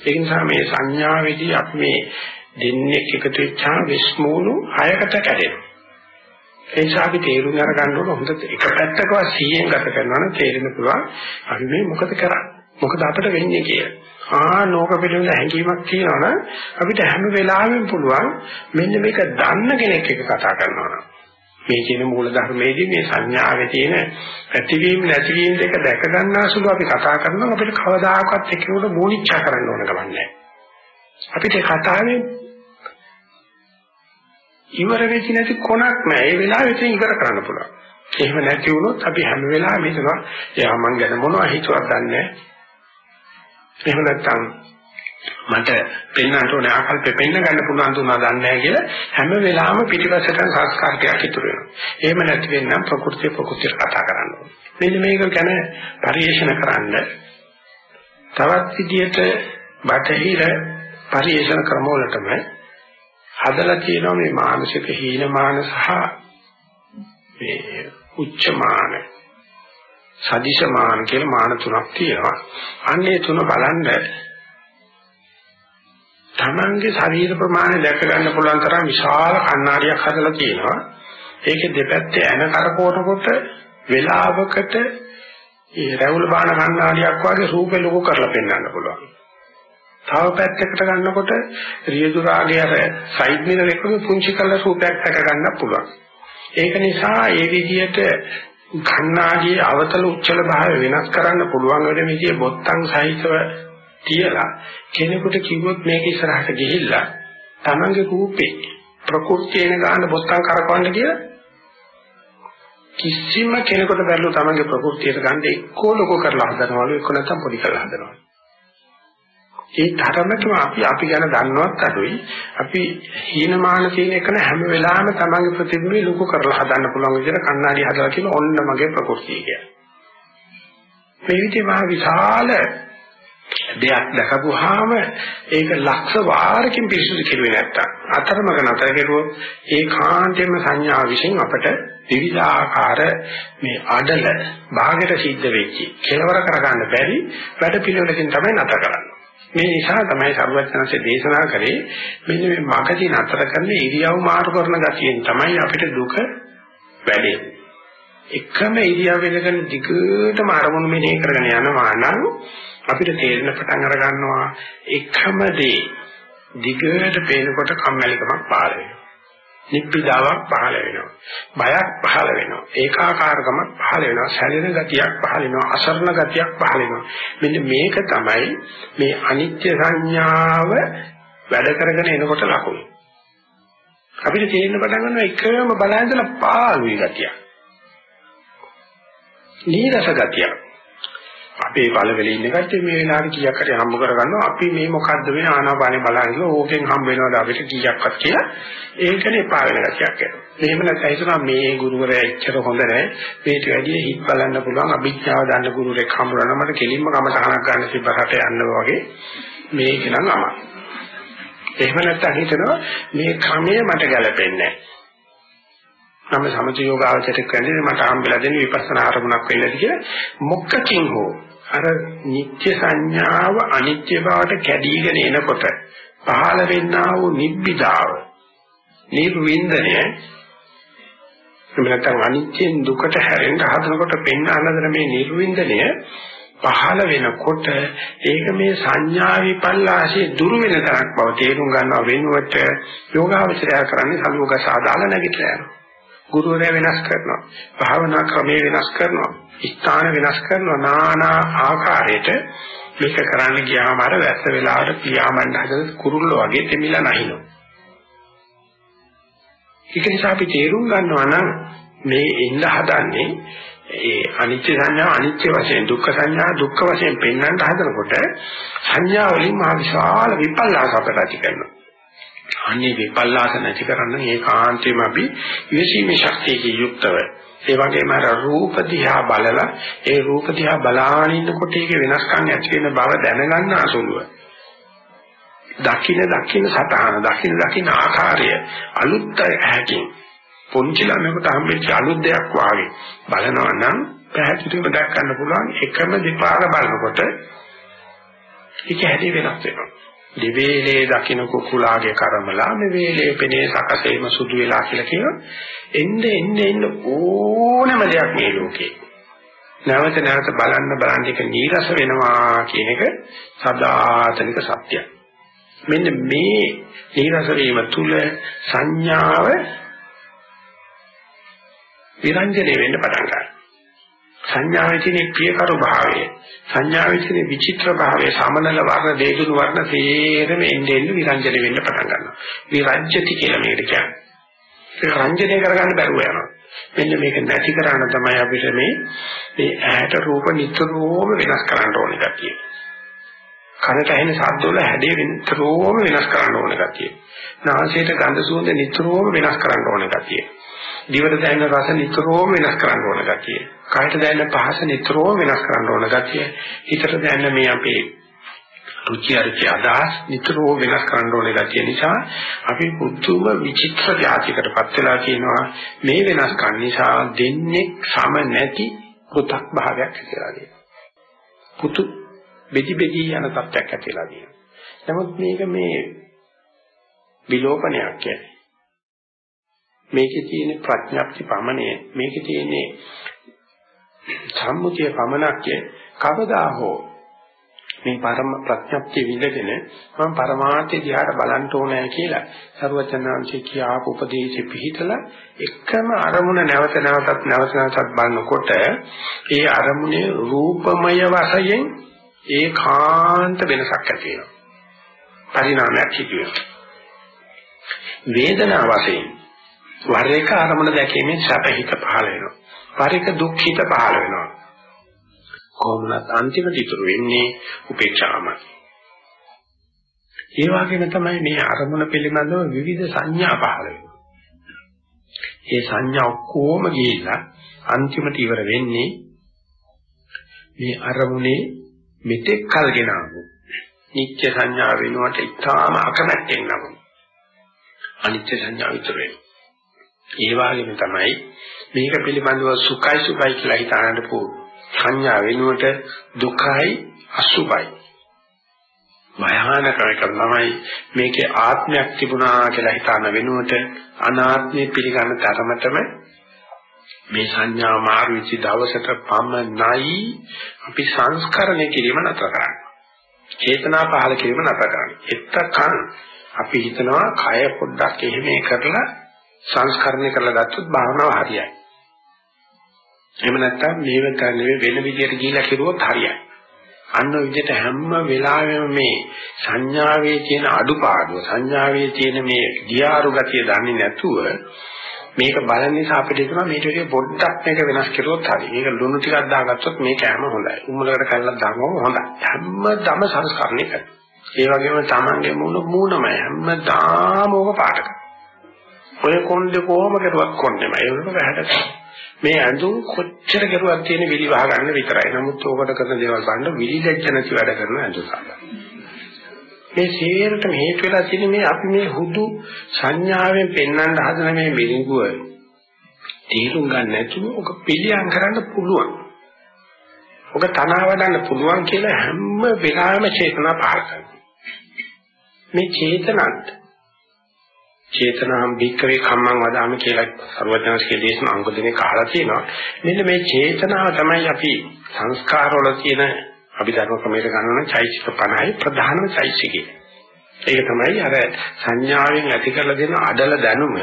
ඒ නිසා මේ සංඥාවේදී අපි මේ දෙන්නේ එකතු වෙච්චා විස්මූණු හයකට කැඩෙනවා. ඒ නිසා අපි තේරුම් අරගන්න ඕන හොඳ එක පැත්තකවත් 100ෙන් ගත කරනවා නම් තේරෙන්න පුළුවන් අපි මේ මොකද කරන්නේ? මොකද අපිට වෙන්නේ කියලා. ආ නෝක පිළිබඳ හැඟීමක් තියෙනවනම් අපිට හැම වෙලාවෙම පුළුවන් මෙන්න මේක දන්න කෙනෙක් එක්ක කතා කරනවා මේ කියන මූල ධර්මයේදී මේ සංඥාවේ තියෙන ඇතිවීම නැතිවීම දෙක දැක ගන්නාසුළු අපි කතා කරනවා. අපිට කවදාකවත් එකිනෙකට මූලිච්ඡා කරන්න ඕන ගමන්නේ අපිට කතාවේ ඉවර වෙච්ච නැති කොනක් නැහැ. ඒ වෙලාවෙත් ඉවර කරන්න පුළුවන්. එහෙම නැති වුණොත් අපි හැම වෙලාවෙම හිතනවා එයා මං ගැන මොනවද හිතුවක් දන්නේ එහෙම නැත්නම් මට පෙන්වන්න ඕනේ ආකල්පෙ පෙන්න ගන්න පුළුවන් දුන්නා දන්නේ නැහැ කියලා හැම වෙලාවෙම පිටිපස්සට සංස්කාරකයක් ඉතුරු වෙනවා. එහෙම නැති වෙන්නම් ප්‍රകൃතිය ප්‍රകൃතිය කතා කරන්න ඕනේ. මෙන්න මේක ගැන පරිශන කරන්න තවත් විදියට බටහිර පරිශන ක්‍රම වලටම හදලා තියෙනවා මේ මානසික හීනමාන සහ මේ උච්චමාන සදිශමාන කියලා මාන තුනක් තියෙනවා. අන්නේ තුන බලන්න තමන්ගේ ශරීර ප්‍රමාණය දැක ගන්න පුළුවන් තරම් විශාල කණ්ණාඩියක් හදලා තියෙනවා. ඒකේ දෙපැත්තේ ඇන කරකවනකොට වේලාවකට ඒ රැවුල බාන කණ්ණාඩියක් වගේ රූපේ ලොකු කරලා පෙන්වන්න පුළුවන්. තව පැත්තකට ගන්නකොට රියදු රාගය අර සයිඩ් මිරර් එකක පුංචි කළ රූපයක් දැක ගන්න පුළුවන්. ඒක නිසා ඒ විදිහට කණ්ණාඩියේ අවතල උච්චල භාවය වෙනස් කරන්න පුළුවන් වෙන විදිය බොත්තම් සහිතව තියලා කෙනෙකුට කිව්වොත් මේක ඉස්සරහට ගිහිල්ලා තමන්ගේ රූපේ ප්‍රകൃතියන ගන්න බොත්තම් කරකවන්න කියලා කිසිම කෙනෙකුට බැරිලු තමන්ගේ ප්‍රകൃතියට ගන්න එක්කෝ ලොකෝ කරලා හදනවලු එක්ක නැත්නම් පොඩි කරලා හදනවලු. ඒ තරමටම අපි අපි ගැන දන්නවත් අඩුයි. අපි හීනමාන තියෙන එක හැම වෙලාවෙම තමන්ගේ ප්‍රතිබිම්බය ලොකු කරලා හදන්න පුළුවන් විදිහට කණ්ණාඩි හදලා කියන ඔන්න මගේ ප්‍රകൃතිය කියලා. මේ විදිහේ මහ විශාල දෙයක් දැකපුවාම ඒක ලක්ෂ වාරකින් පිරිසුදු කෙරුවේ නැත්තම් අතරමඟ නතර කෙරුවොත් ඒකාන්තයෙන්ම සංඥා විශ්ෙන් අපට විවිධාකාර මේ අඩල භාගයට සිද්ධ වෙච්චි කෙලවර කරගන්න බැරි වැඩ පිළිවෙලකින් තමයි නතර කරන්නේ මේ නිසා තමයි සර්වඥාන්සේ දේශනා කරේ මෙන්න මේ මගදී නතර කරන ඉරියව් මාරු කරන ගතියෙන් තමයි අපිට දුක වැඩෙන්නේ. එකම ඉරියව් වෙනකන් දිගටම අරමුණු මෙනෙහි කරගෙන යනවා නම් අපිට තේරෙන පටන් අර ගන්නවා එකම දේ දිගට පේනකොට කම්මැලිකමක් පාළ වෙනවා. නිබ්බිදාවක් පහළ වෙනවා. බයක් පහළ වෙනවා. ඒකාකාරකමක් පහළ වෙනවා. සැලෙන ගතියක් පහළ වෙනවා. අසරණ ගතියක් පහළ වෙනවා. මෙන්න මේක තමයි මේ අනිත්‍ය සංඥාව වැඩ කරගෙන එනකොට ලකුණු. අපිට තේරෙන්න පටන් ගන්නවා එකම බලයන්දලා පාළුවේ ගතියක්. නීරස ගතියක්. අපේ පළවෙලි ඉන්න කට්ටිය මේ වෙලාවට කීයක් හරි හම්බ කරගන්නවා අපි මේ මොකද්ද මේ ආනාපානේ බලන්නේ ඕකෙන් හම්බ වෙනවද අපිට කීයක්වත් කියලා ඒකනේ එපා වෙන ගැටියක් එනවා. එහෙම නැත්නම් හිතනවා මේ ගුරුවරයා එච්චර හොඳ නැහැ. මේට වැඩිය හිත් බලන්න පුළුවන් අභිඥාව දන්න ගුරුවරෙක් හම්බුනනම් මට කෙලින්ම කමටහනක් ගන්න තිබ්බකට යන්න වගේ මේක නම් අමාරුයි. එහෙම නැත්නම් හිතනවා මේ ක්‍රමය මට ගැලපෙන්නේ නැහැ. නම් සමථ යෝගාවචරයක් කියන්නේ මට හම්බෙලා දෙන විපස්සනා ආරමුණක් වෙන්නද කියලා මොකකින් හෝ අර නිත්‍ය සංඥාව අනිත්‍ය බවට කැඩීගෙන එනකොට පහළ වෙන්නා වූ නිබ්බිදාව නිර්වින්දනය එහෙම නැත්නම් අනිත්‍යෙන් දුකට හැරෙන්න හදනකොට පෙන්වන්නදර මේ නිර්වින්දනය පහළ වෙනකොට ඒක මේ සංඥා විපල්ලාශයේ දුරු වෙන තරක් බව තේරුම් ගන්නවා. වෙනුවට යෝගාවචරය කරන්නේ සලුවක සාදාල නැගිටලා යනවා. ගුරුවරයා වෙනස් කරනවා. භාවනා ක්‍රමයේ වෙනස් කරනවා. ස්ථාන වෙනස් කරනවා. নানা ආකාරයට මේක කරන්න ගියාම අර වැස්ස වෙලාවට පියාඹන්න හදන කුරුල්ල වගේ දෙමිලා නැහිනවා. ඒක නිසා අපි තේරුම් ගන්නවා නම් මේ එන්න හදන්නේ ඒ අනිත්‍ය සංඥා අනිත්‍ය වශයෙන් දුක්ඛ සංඥා දුක්ඛ වශයෙන් පෙන්වන්න හදනකොට සංඥා වලින් මහ විශාල විපල්ලාස අපට ඇති කරනවා. අනේ විපල්ලාස නැති කරන්න ඒකාන්තයෙන්ම අපි විශ්ීමේ ශක්තියකින් යුක්තව ඒ වගේම අර රූප දිහා බලලා ඒ රූප දිහා බලාගෙන ඉන්නකොට ඒකේ වෙනස්කම් ඇති වෙන බව දැනගන්න අසුලුව. දකින දකින සතහන දකින දකින ආකාරය අලුත් ඇහැකින් පොන්චි ළමයෙකුට හම්බෙච්ච අලුත් දෙයක් වාගේ බලනවා නම් පැහැදිලිව දැක් ගන්න පුළුවන් එකම දෙපාර බලනකොට ඒක හැටි වෙනස් වෙනවා. දිවේලේ දකින්න කුකුලාගේ කර්මලා මේ වේලේ පෙනේ සකසේම සුදු වෙලා කියලා කියනවා. එන්න එන්න එන්න ඕනම දෙයක් මේ ලෝකේ. නැවත නැවත බලන්න බලන්න එක නීරස වෙනවා කියන එක සදාතනික සත්‍යයක්. මෙන්න මේ නීරස වීම තුල සංඥාව විරංජනේ වෙන්න පටන් ගන්නවා. සංඥාවේ තියෙන ප්‍රියකරු භාවය, සංඥාවේ තියෙන විචිත්‍ර භාවය, සමනල වර්ණ, දේදුණු වර්ණ තේරෙම එන්නේ එන්නේ විරංජනේ වෙන්න පටන් ගන්නවා. විරංජති කියලා මේකට කියන්නේ. ඒක රංජනය කරගන්න බැරුව යනවා. මෙන්න මේක නැති කරන්න තමයි අපිට මේ මේ ඇහැට රූප නිතරම වෙනස් කරන්න ඕනේ ගැතියි. කනට ඇහෙන ශබ්ද වල හැඩය නිතරම වෙනස් කරන්න ඕන ගතිය. නාසයට ගඳ සුවඳ නිතරම වෙනස් කරන්න ඕන ගතිය. දිවට දැනෙන රස නිතරම වෙනස් කරන්න ඕන ගතිය. කයට දැනෙන පහස නිතරම වෙනස් කරන්න ඕන ගතිය. හිතට දැනෙන මේ අපේ රුචි අරුචි අදහස් නිතරම වෙනස් කරන්න ඕනේ ගැතිය නිසා අපි පුදුම විචිත්‍ර જાතිකටපත් වෙලා කියනවා මේ වෙනස්කම් නිසා දෙන්නේ සම නැති පුතක් භාවයක් ඇතිලා තියෙනවා. පුතු බෙදි බෙදි යන තත්ත්වයක් ඇතිලා තියෙනවා. නමුත් මේක මේ විලෝපනයක් කියන්නේ. මේකේ තියෙන ප්‍රඥප්ති පමණය මේකේ තියෙන සම්මුතිය පමණක් කවදා හෝ මේ පරම ප්‍රඥප්තිය විඳගෙන මම පරමාර්ථය දිහාට බලන්න ඕනෑ කියලා සරුවචනාංශේ කියාපු උපදේශෙ පිහිටලා එකම අරමුණ නැවත නැවතත් නැවත නැවතත් බලනකොට ඒ අරමුණේ රූපමය වශයෙන් ඒකාන්ත වෙනසක් ඇති වෙනවා. පරිණාමයක් සිදු වෙනවා. වේදනා වශයෙන් වර එක අරමුණ දැකීමෙන් සැපහිත පහළ වෙනවා. වර එක දුක්ඛිත පහළ වෙනවා. කොහොමවත් අන්තිමට ඉතුරු වෙන්නේ උපේක්ෂාමයි. ඒ වගේම තමයි මේ අරමුණ පිළිබඳව විවිධ සංඥා පහළ වෙනවා. ඒ සංඥා ඔක්කොම ගිහිල්ලා අන්තිමට ඉවර වෙන්නේ මේ අරමුණේ මෙතෙක් කල්ගෙන ආපු නිත්‍ය සංඥා වෙනුවට ඊටාම අකමැත්තෙන් නමුත් අනිත්‍ය සංඥා විතර වෙනවා. ඒ වගේම තමයි මේක පිළිබඳව සුඛයි සුඛයි කියලා හිතානට පො සංඥා වෙනුවට දුකයි අසුභයි. භයානක එක තමයි මේකේ ආත්මයක් තිබුණා කියලා හිතාන වෙනුවට අනාත්මය පිළිගන්න තරමටම මේ සංඥා මාරු වෙච්ච දවසට පමණයි අපි සංස්කරණය කිරීම නතර කරන්නේ. චේතනා පහල කිරීම නතර කරන්නේ. එත්තකන් අපි හිතනවා කය පොඩ්ඩක් එහෙම කරලා සංස්කරණය කරලා ගත්තොත් භාවනාව හරියයි. එහෙම නැත්නම් මේව කරන්නේ වෙන විදියට ගිහිලා කෙරුවොත් හරියයි. අන්න විදිහට හැම වෙලාවෙම මේ සංඥාවේ තියෙන අඩුපාඩුව සංඥාවේ තියෙන මේ ගියාරු ගතිය දන්නේ නැතුව මේක බලන නිසා අපිට හිතෙනවා මේට වඩා පොඩ්ඩක් මේක වෙනස් කරුවොත් හරි. මේක ලුණු ටිකක් දාගත්තොත් මේක හැම හොඳයි. උම්මලකට කල්ලක් දාගම හොඳයි. හැමදම සංස්කරණය කරනවා. ඒ වගේම තමන්ගේ මූණ මූණමයි හැමදාම ඕක පාටක. ඔය කොණ්ඩේ කොහොම කරුවත් කොණ්ඩේම ඒ වුණාම වැහැට මේ ඇඳුම් කොච්චර කරුවක් තියෙන විලි වහ ගන්න විතරයි. නමුත් ඕකට කරන දේවල් බලන්න විලි දැච්ච නැති වැඩ කරන ඇඳුම් මේ සේරට හේතු වෙලා තියෙන මේ අපි මේ හුදු සංඥාවෙන් පෙන්වන්න හදන මේ මිරිඟුව තේරුම් ගන්න නැතුව ඔක පිළියම් කරන්න පුළුවන්. ඔක තනවා වඩන්න පුළුවන් කියලා හැම වෙලාවෙම චේතනා පහල කරනවා. මේ චේතනත් චේතනාම් භික්කවේ කම්මං වදාමි කියලා සර්වඥාන්සේගේ දේශන අංග දිනේ කහලා තියෙනවා. මෙන්න මේ චේතනාව තමයි අපි සංස්කාරවල තියෙන අභිධර්ම ක්‍රමයට ගන්නන චෛතසික 50යි ප්‍රධානම චෛතසිකය. ඒක තමයි අර සංඥාවෙන් ඇති කරලා දෙන අඩල දැනුම,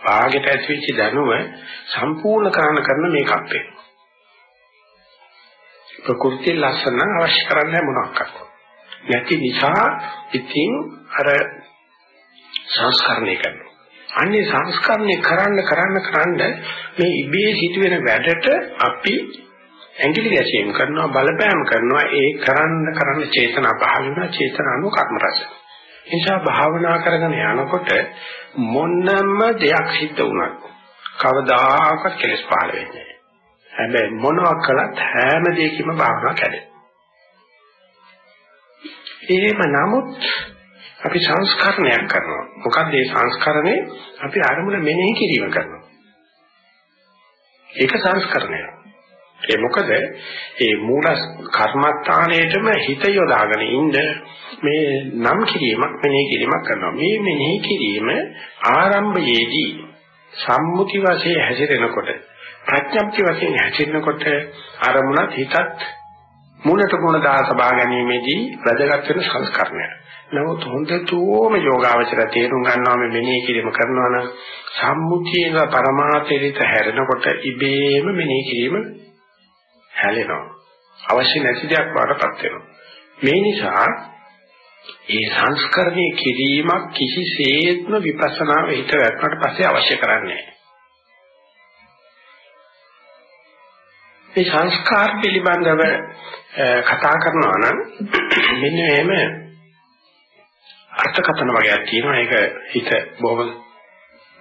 භාගයට ඇතිවෙච්ච දැනුම සම්පූර්ණ කරන කරන මේකක් වෙනවා. ප්‍රകൃති ලස්සන අවශ්‍ය කරන්නේ මොනක්වත්. නැති නිසා ඉතින් අර සංස්කරණය කරනවා. අන්නේ සංස්කරණය කරන්න කරන්න කරන්න මේ ඉබේ සිදුවෙන වැඩට අපි ඇඟිලි ගැසීම් කරනවා බලපෑම් කරනවා ඒ කරන්න කරන්න චේතනා පහළ වෙනවා චේතනානු කර්ම රස. එනිසා භාවනා කරගෙන යනකොට මොනම දෙයක් සිද්ධ වුණත් කවදාකවත් කෙලස් පහළ වෙන්නේ නැහැ. හැබැයි මොනවා කළත් හැම දෙයකම භාවනා කැඩේ. එහෙම නමුත් අපි සංස්කරණයක් කරනවා. මොකද මේ සංස්කරණය අපි අරමුණ මෙනෙහි කිරීම කරනවා. ඒක සංස්කරණය. ඒ මොකද ඒ මූල කර්මස්ථානයේටම හිත යොදාගෙන ඉන්න මේ නම් කිරීමක් මෙනෙහි කිරීමක් කරනවා. මේ මෙනෙහි කිරීම ආරම්භයේදී සම්මුති වශයෙන් හැසිරෙනකොට ප්‍රඥප්ති වශයෙන් හැසිරෙනකොට අරමුණත් හිතත් මුලට මුල දා සබා ගැනීමේදී වැදගත් වෙන සංස්කරණයක්. නමුත් හොඳටම යෝගාවචර තේරුම් ගන්නවා මේ මෙනෙහි කිරීම කරනවා නම් සම්මුතියේන පරමාර්ථයට හැරෙනකොට ඉබේම මෙනෙහි කිරීම හැලෙනවා. අවශ්‍ය නැති දෙයක් වඩපත් වෙනවා. මේ නිසා ඒ සංස්කරණය කිරීමක් කිසිසේත්ම විපස්සනාව හිත වැටුණාට පස්සේ අවශ්‍ය කරන්නේ මේ සංස්කාර පිළිබඳව කතා කරනවා නම් මෙන්න එහෙම අර්ථකථන වගේක් තියෙනවා. ඒක හිත බොහොම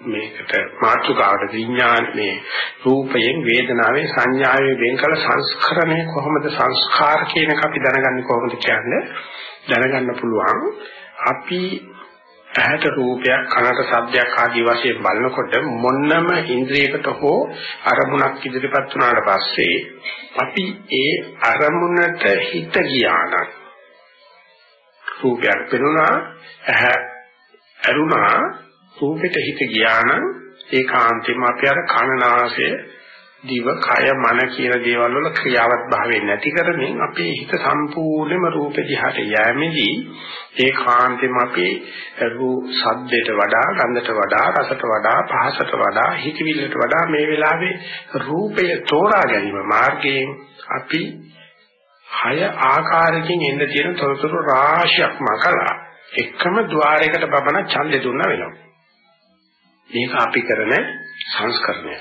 මේකට මාතෘකාවට විඥාන මේ රූපයෙන් වේදනාවෙන් සංඥාවෙන් වෙන් කළ සංස්කරණය කොහොමද සංස්කාර කියන එක අපි දැනගන්නේ කොහොමද කියන්නේ? දැනගන්න පුළුවන් අපි ඇහැට රූපයක් කනට ශබ්දයක් ආදී වශයෙන් බලනකොට මොන්නම ඉන්ද්‍රියකට හෝ අරමුණක් ඉදිරිපත් වුණාට පස්සේ අපි ඒ අරමුණට හිත ගියා නම් රූපයක් පෙනුණා ඇහැ ඇරුණා රූපෙට හිත ගියා නම් ඒකාන්තයෙන්ම අපි අර කනනාසය දිව කය මන කියන දේවල් වල ක්‍රියාවත් භාවයෙන් නැති කරමින් අපේ හිත සම්පූර්ණයෙන්ම රූප දිහාට යෑමේදී ඒකාන්තයෙන්ම අපි රූප සද්දයට වඩා ගන්ධට වඩා රසට වඩා පහසට වඩා හිතවිල්ලට වඩා මේ වෙලාවේ රූපය තෝරා ගැනීම මාර්ගයෙන් අපි හය ආකාරයකින් එන්න තියෙන තොරතුරු රාශියක් මකලා එකම ద్వාරයකට බබන ඡන්දේ දුන්න වෙනවා. මේක අපි කරන සංස්කරණය.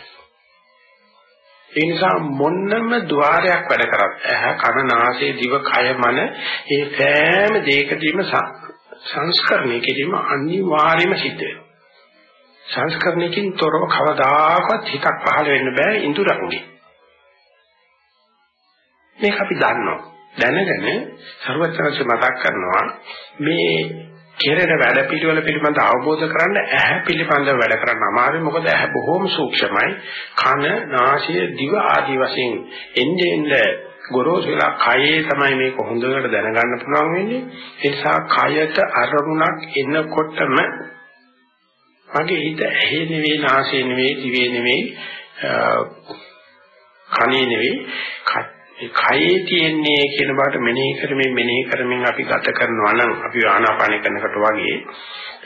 ඒ නිසා මොන්නම ద్వාරයක් වැඩ කරත් ඇහ කන නාසය දිව කය මන ඒ සෑම දෙයකදීම සංස්කරණය කිරීම අනිවාර්යම සිද්ධ වෙනවා. සංස්කරණයකින් තොරව කවදාකවත් හිතක් පහළ වෙන්න බෑ ඉඳුරංගේ. මේක අපි දන්නවා. දැනගෙන සර්වඥාන්සේ මතක් කරනවා මේ කෙරෙන වැඩ පිළිවෙල පිළිබඳ අවබෝධ කරගන්න ඇහැ පිළිබඳව වැඩ කරන්න අමාරුයි. මොකද ඇහැ බොහොම සූක්ෂමයි. කන නාසය දිව ආදී වශයෙන් එන්නේ එන්නේ ගොරෝසු වෙලා කයේ තමයි මේක හොඳට දැනගන්න පුළුවන් වෙන්නේ. ඒ නිසා කයට අරමුණක් එනකොටම මගේ හිත ඇහි නෙවෙයි නාසය නෙවෙයි දිවේ නෙවෙයි කනේ නෙවෙයි ඒ කයේ තියෙන්නේ කියන බාට මෙනෙහි කරමින් මෙනෙහි කරමින් අපි ගත කරනවා නම් අපි ආනාපාන කරනකොට වගේ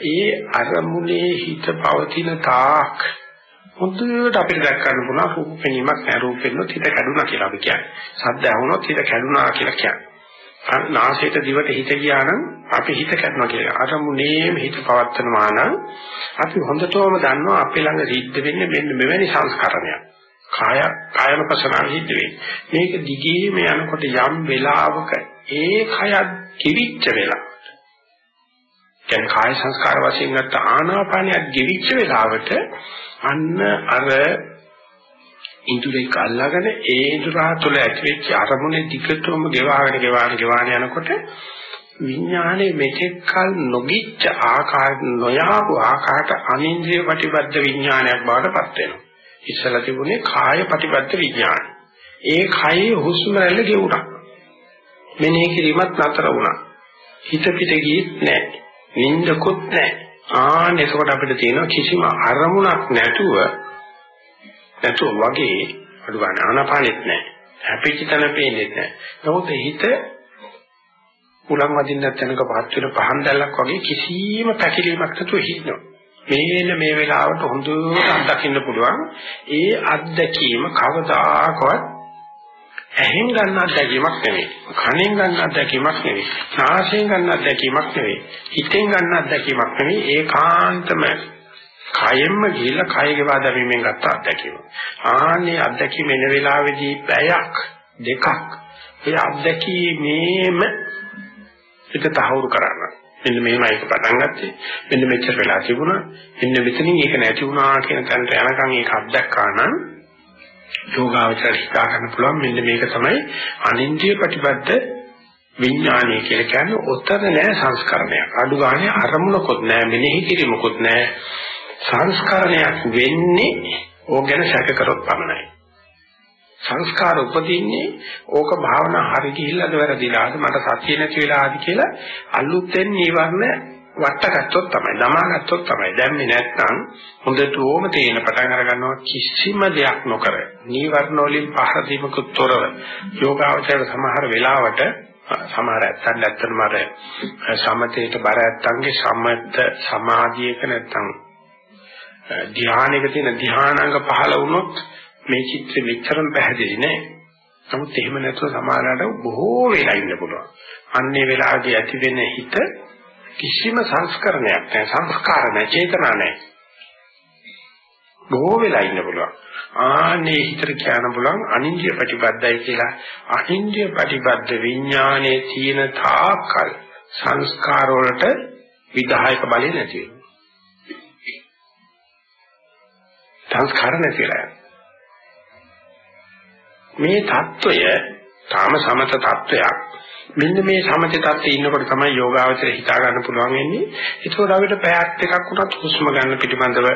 ඒ අරමුණේ හිත පවතින තාක් මුදුවට අපිට දැක් ගන්න පුළුවන් රූප පෙනීමක් නැහැ රූප පෙනුනොත් හිත කැඩුනා කියලා අපි කියන්නේ. සද්ද ඇහුනොත් හිත කැඩුනා කියලා කියන්නේ. නාසයට දිවට හිත ගියා නම් අපි හිත කැඩුනා කියලා. අරමුණේම හිත පවත්නවා නම් අපි හොඳටම දන්නවා අපේ ළඟ සිද්ධ වෙන්නේ මෙන්න මෙවැනි සංස්කරණයක්. කාය කායන පසනාව හිට වෙයි. මේක දිගේම යනකොට යම් වෙලාවක ඒ කයත් කිවිච්ච වෙලාවට. දැන් කාය සංස්කාර වශයෙන් ගත්ත ආනාපානියත් කිවිච්ච වෙලාවට අන්න අර ඉන්ද්‍රියක අල්ලාගෙන ඒ ඉන්ද්‍රා තුළ ඇතිවෙච්ච අරමුණේ දිගටම ගෙවාගෙන ගෙවාගෙන ගෙවාගෙන යනකොට විඥානයේ මෙතෙක් කල නොගිච්ච ආකාර නොයාපු ආකාරයට අනින්ද්‍රිය ප්‍රතිබද්ධ විඥානයක් බවට පත් වෙනවා. ඉස්සලා තිබුණේ කාය ප්‍රතිපත්ත විඥාන. ඒ කයේ හුස්ම රැල්ල ගෙවුණා. මෙනෙහි කිරීමත් නතර වුණා. හිත පිට ගියෙත් නැහැ. නිින්දකුත් නැහැ. ආන්න එතකොට අපිට තියෙනවා කිසිම අරමුණක් නැතුව නැතුව වගේ අඩුවන ආනපානෙත් නැහැ. හැපිච්ච තැන පේන්නේ නැහැ. නමුත් හිත උලන් වදින්නත් තැනක පහත් වෙන පහන් දැල්ලක් වගේ කිසිම පැකිලීමක් නැතුව හිටිනවා. මේන මේ වෙලාවට හොඳට අත්දකින්න පුළුවන්. ඒ අත්දැකීම කවදාකවත් ඇහෙන් ගන්න අත්දැකීමක් නෙවෙයි. කනෙන් ගන්න අත්දැකීමක් නෙවෙයි. නාසයෙන් ගන්න අත්දැකීමක් නෙවෙයි. හිතෙන් ගන්න අත්දැකීමක් නෙවෙයි. ඒකාන්තම කයෙන්ම ගිහිල්ලා කය ගෙවා දැමීමෙන් ගත්ත අත්දැකීම. ආන්නේ අත්දැකීම එන වෙලාවේදී පැයක් දෙකක්. ඒ අත්දැකීමේම එක තහවුරු කරන්න මෙන්න මෙහෙමයි ඒක පටන් ගත්තේ. මෙන්න මෙච්චර වෙලා තිබුණා. මෙන්න මෙතනින් ඒක නැති වුණා කියන තැනට යනකම් ඒක අත්දැක්කා නම් යෝගාවචර හිතා ගන්න පුළුවන් මෙන්න මේක තමයි අනින්ද්‍රිය ප්‍රතිබද්ධ විඥානය කියලා කියන්නේ උත්තර නෑ සංස්කරණයක්. අඩු ගානේ අරමුණකුත් නෑ මෙනෙහි කිරීමකුත් නෑ. සංස්කරණයක් වෙන්නේ ඕක ගැන සැක කරොත් පමණයි. සංස්කාර උපදින්නේ ඕක භාවනා හරි ගිහිල්ලාද වැරදිලාද? මට සතිය නැති වෙලාද කියලා අලුතෙන් නිවර්ණ වට්ටගත්තොත් තමයි දමාගත්තොත් තමයි. දැම්මේ නැත්නම් හොඳට ඕම තේන පටන් අර ගන්නවා කිසිම දෙයක් නොකර. නිවර්ණ වලින් පහර දීමකුත් තොරව යෝගාවචර සමහර වෙලාවට සමහර ඇත්තන් ඇත්තටම අර සමතේට බර ඇත්තන්ගේ සමත සමාධියක නැත්තම් ධානයක තියෙන ධානාංග පහළ වුණොත් මේ චිත්‍රෙ මෙච්චරම පැහැදිලි නෑ. නමුත් එහෙම නැතුව සමහරවිට බොහෝ වෙලා ඉන්න පුළුවන්. අන්නේ වෙලාවදී ඇති වෙන හිත කිසිම සංස්කරණයක් නැහැ, සංස්කාර නැහැ, චේතනා නැහැ. බොහෝ වෙලා ඉන්න පුළුවන්. ආනේ හිතට කියන්න පුළුවන් අනින්ද්‍රිය ප්‍රතිබද්ධයි කියලා. අනින්ද්‍රිය ප්‍රතිබද්ධ විඥානයේ තියෙන තාකල් සංස්කාර වලට විදායක බලය නැති වෙනවා. සංස්කාර නැතිලා යනවා. මේ தত্ত্বය තාම සමත தত্ত্বයක්. මෙන්න මේ සමත தත්ත්වයේ ඉන්නකොට තමයි යෝගාවචරය හිතා ගන්න පුළුවන් වෙන්නේ. ඒකෝර අපිට පැයක් දෙකක් උනත් හුස්ම ගන්න පිටිබඳව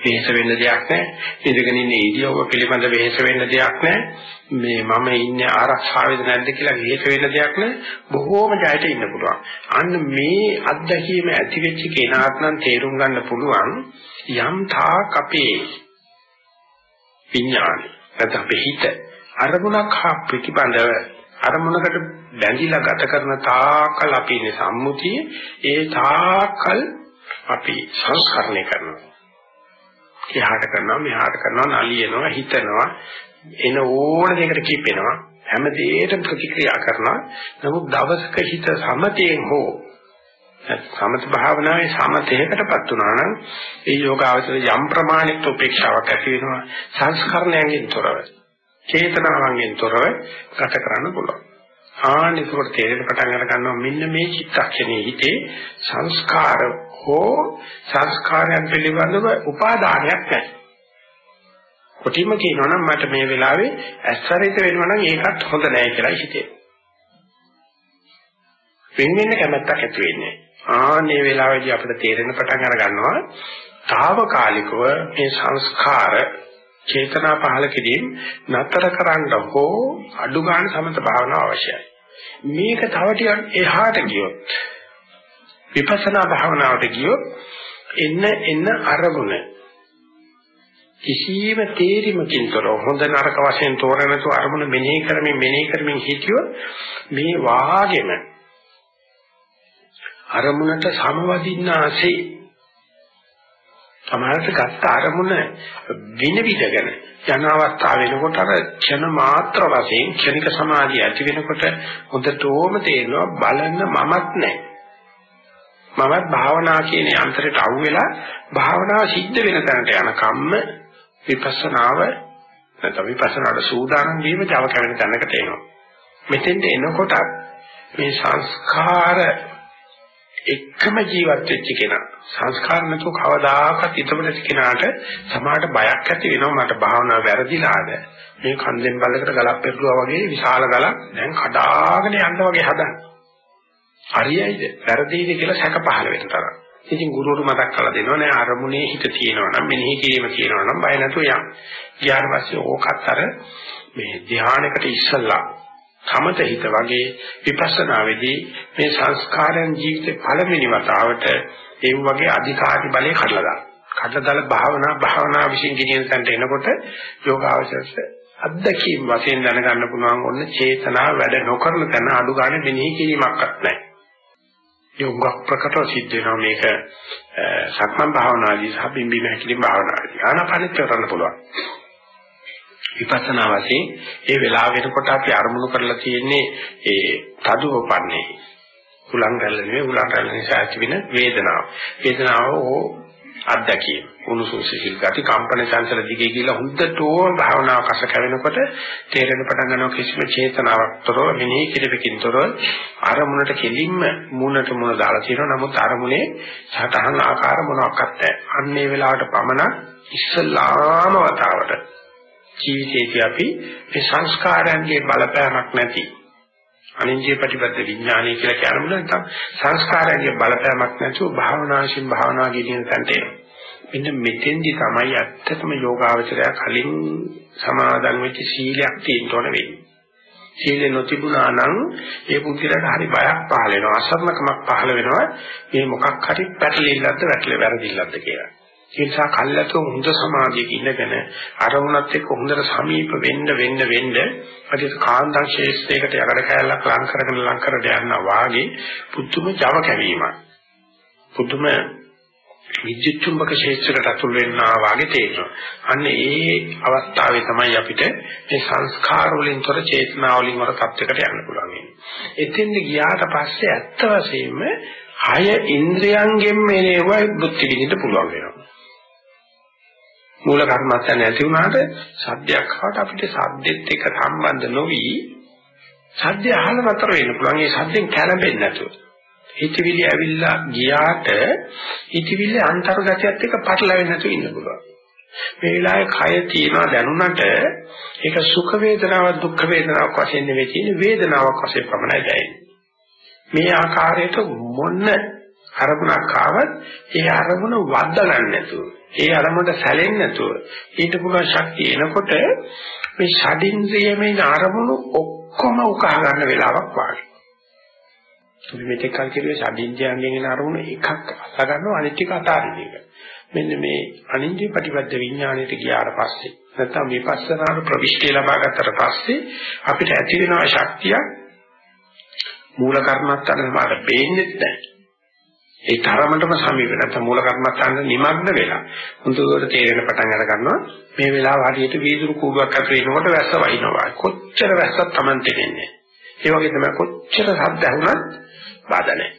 වෙහස වෙන්න දෙයක් නැහැ. ඉඳගෙන ඉන්න ඉරියව්ව පිළිබඳ වෙහස වෙන්න දෙයක් නැහැ. මේ මම ඉන්නේ ආරක්ෂාවේද නැද්ද කියලා වෙහස වෙන්න දෙයක් නැහැ. බොහෝම ජයට ඉන්න පුළුවන්. අන්න මේ අත්දැකීම ඇති වෙච්ච කෙනාට නම් තේරුම් ගන්න පුළුවන් යම් තාක් අපේ විඥානේ නැත්නම් අපේ හිත අරමුණක් හා ප්‍රතිබඳව අරමුණකට බැඳිලා ගත කරන තාකල් අපි ඉන්නේ සම්මුතිය. ඒ තාකල් අපි සංස්කරණය කරනවා. එහාට කරනවා මෙහාට කරනවා නලියනවා හිතනවා එන ඕන දෙයකට කිපෙනවා. හැම දෙයකටම ප්‍රතික්‍රියා කරනවා. නමුත් දවසක හිත සමතයෙන් හෝ සමත භාවනාවේ සමතේකටපත් වුණා නම් ඒ යෝගාවචර යම් ප්‍රමාණික උපේක්ෂාවක් ඇති වෙනවා සංස්කරණයෙන් තොරව චේතනාවෙන් තොරව ගත කරන්න පුළුවන් ආනිසොට තේරෙන පටන් අර ගන්නවා මෙන්න මේ චිත්තක්ෂණයේ හිතේ සංස්කාර හෝ සංස්කාරයන් පිළිබඳව උපාදානයක් නැහැ. කොටිම කියනවා නම් මට මේ වෙලාවේ ඇස්සරිත වෙනවා නම් ඒකත් හොඳ නැහැ කියලා හිතේ. වෙන වෙන කැමැත්තක් ඇති වෙන්නේ. ආනේ වෙලාවේදී අපිට තේරෙන පටන් අර ගන්නවා తాවකාලිකව මේ සංස්කාර චේතනා පහල කිරීම නතර කරන්න හෝ අඩු ගන්න සමත භාවනාව අවශ්‍යයි. මේක තව ටිකක් එහාට ගියොත් විපස්සනා භාවනාවට ගියොත් එන්න එන්න අරමුණ කිසියම් තේරිමකින් තොරව හොඳ නරක වශයෙන් තෝරනතු අරමුණ මෙනෙහි කරමින් මෙනෙහි කරමින් හිටියොත් මේ වාගෙම අරමුණට සමවදින්නාසේ සමහරට ගත්ත අරමුණ විනිවිදගෙන යන අවස්ථාව වෙනකොට අර ක්ෂණ මාත්‍ර වශයෙන් ක්ෂණික සමාධිය ඇති වෙනකොට හොඳටම තේරෙනවා බලන්න මමත් නැහැ මමත් භාවනා කියන යන්ත්‍රයට අහු වෙලා භාවනාව සිද්ධ වෙන තැනට යන කම්ම විපස්සනාව නැත්නම් විපස්සනාට සූදානම් වීම Java කැවෙන තැනකට එනවා. මෙතෙන්ට එනකොට මේ සංස්කාර එකම ජීවත් වෙච්ච කෙනා. සංස්කාර නැතුව කවදාකවත් ඉතමනට කෙනාට සමාහට බයක් ඇති වෙනවා. මට භාවනාව වැරදිලාද? මේ කන්දෙන් බල්ලකට ගලක් පෙරළුවා වගේ විශාල ගලක් දැන් කඩාගෙන යන්න වගේ හදන්නේ හරියයිද? වැරදිද කියලා සැක පහළ වෙන තරම්. ඉතින් ගුරුවරු මතක් කරලා දෙනවා නෑ අරමුණේ හිත තියෙනවා නම් මෙනෙහි කිරීම තියෙනවා නම් බය නැතුව යන්න. ඊට පස්සේ ඕකත් අර මේ ධානයකට ඉස්සල්ලා සමත හිත වගේ විපස්සනාවේදී මේ සංස්කාරයන් ජීවිතේ පළවෙනි වතාවට ඒ වගේ අධිකාරි බලය කඩලා දාන. කඩලා දාලා භාවනා භාවනා විශ්ින් ගෙනියන තැනට එනකොට යෝගාවචරස අත්දැකීම් වශයෙන් දැනගන්න පුළුවන් ඔන්න චේතනාව වැඩ නොකරන තැන අඩු ගන්න මෙනෙහි කිරීමක්වත් නැහැ. යෝග ප්‍රකටව සිද්ධ වෙනවා මේක සක්මන් භාවනාදී සහ බිම්බි මහකිලින් භාවනාදී ආනාපානෙත් කරන්න පුළුවන් විපස්සනා වශයෙන් ඒ වෙලාව වෙනකොට අපි අරමුණු කරලා තියෙන්නේ ඒ තදුවපන්නේ උලං ගැල්ල නෙවෙයි උලං ගැල්ල නිසා ඇතිවෙන වේදනාව. වේදනාව අත්දැකීම උණුසුම් සිසිල් ගති කම්පන චංචල දිගේ කියලා හුද්දටම භාවනාව කස කැවෙනකොට තේරෙන පටන් ගන්නවා කිසිම චේතනාවක් තොරව මෙනෙහි කිරෙකින් තොරව අරමුණට කෙලින්ම මූණට මූණ දාලා තියෙනවා. නමුත් අරමුණේ සතහන් ආකාර මොනවාක්වත් නැහැ. අන්නේ වෙලාවට පමණ ඉස්සලාම වතාවට ජීවිතේදී අපි මේ සංස්කාරයන්ගේ බලපෑමක් නැති අනින්ජේ ප්‍රතිපද විඥානය කියලා කියනමුද නැත්නම් සංස්කාරයන්ගේ බලපෑමක් නැතුව භාවනාශින් භාවනා කියන තැනට එනවා. මෙන්න මෙතෙන්දි තමයි ඇත්තටම යෝගාවචරය කලින් සමාදන් වෙච්ච සීලයක් තියෙන්න ඕන වෙන්නේ. සීලෙ නොතිබුණා නම් ඒ පුද්ගලයාට හරි බයක් පහළ වෙනවා අසරණකමක් පහළ වෙනවා මේ මොකක් හරි පැටලෙන්නත් වැටලෙ වැරදිල්ලක්ද කියලා. ඒ නිසා කල්ලාතෝ හොඳ සමාධියක ඉඳගෙන අරමුණත් එක්ක හොඳට සමීප වෙන්න වෙන්න වෙන්න අද කාන්දා ශේෂ්ත්‍රයකට යකඩ කැලලක් ලං කරගෙන ලං කරට යනවා වාගේ පුදුම Java කැවීමක්. පුදුම විද්‍යුත් චුම්බක ශේෂ්ත්‍රයකට අතුල් වෙනවා වාගේ තේරෙනවා. අන්න ඒ අවස්ථාවේ තමයි අපිට මේ සංස්කාර වලින් තොර චේතනා වලින් වර තත්යකට යන්න පුළුවන් වෙන්නේ. එතෙන්ද ගියාට පස්සේ ඇත්ත වශයෙන්ම හය ඉන්ද්‍රයන්ගෙන් මේව බුද්ධි විඳින්න පුළුවන් වෙනවා. මූල කර්මස්ථාන නැති වුණාට සද්දයක් ආවට අපිට සද්දෙත් එක්ක සම්බන්ධ නොවි සද්දය අහලා නතර වෙන්න පුළුවන්. ඒ සද්දෙන් කැළඹෙන්නේ නැතුව. හිතවිලි ඇවිල්ලා ගියාට හිතවිලි අන්තර්ගතයත් එක්ක පටලවෙන්නේ නැතුව ඉන්න පුළුවන්. මේ වෙලාවේ කය තියනවා දැනුණට ඒක සුඛ වේදනාවක් දුක්ඛ වේදනාවක් වශයෙන් නෙවෙයි තියෙන්නේ වේදනාවක් වශයෙන් පමණයි දැනෙන්නේ. මේ ආකාරයට මොන අරමුණක් ආවත් ඒ අරමුණ වද්දලන්නේ නැතුව ඒ අරමුණට සැලෙන්නේ නැතුව ඊට පුළුවන් ශක්තිය එනකොට මේ ෂඩින්ද්‍රියමේ අරමුණු ඔක්කොම උකහා ගන්න වෙලාවක් වාගේ. අපි මෙතෙක් කල් කිව්වේ ෂඩින්ද්‍රියන්ගෙන් එන අරමුණු එකක් අල්ලා ගන්නවා අනිත් එක අතාරින එක. මෙන්න මේ අනින්ද්‍රිය ප්‍රතිපද විඥාණයට ගියාට පස්සේ නැත්නම් විපස්සනාට ප්‍රවිෂ්ටි ලබා ගත්තට පස්සේ අපිට ඇති වෙන ශක්තිය මූල කර්මත්තන සමාඩ පේන්නේ නැහැ. ඒ තරමටම සමීප නැත්නම් මූල කර්මස්ථාන නිමග්න වෙලා. හුදුවට තේරෙන පටන් අර ගන්නවා මේ වෙලාව හරියට වීදුරු කූඩුවක් අතර ඉනකොට වැස්ස වයින්නවා කොච්චර වැස්සක් Taman තෙන්නේ ඒ වගේ තමයි කොච්චර ශබ්ද ඇහුණත් බාධා නැහැ.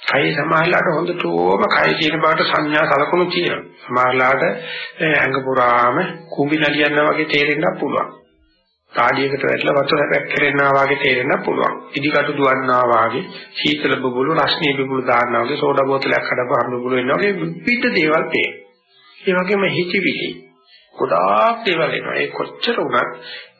කයි සමාහලට හොඳටම කයි කියන බාට සංඥා සලකුණු තියෙනවා. සමාහලට ඇඟ පුරාම කුඹි නලියනවා වගේ තේරෙන්නත් පුළුවන්. කාඩියකට වැටලා වතුර පැක්කරෙනවා වගේ තේරෙන්න පුළුවන්. ඉදිකට දුවන්නා වගේ සීතල බබුළු රස්නී බබුළු දාන්නා වගේ සෝඩා බෝතලයක් කඩපුවාම බබුළු වෙනවා වගේ විවිධ දේවල් පේන. ඒ වගේම හිතවිලි ගොඩාක් දේවල් එනවා. ඒ කොච්චර වුණත්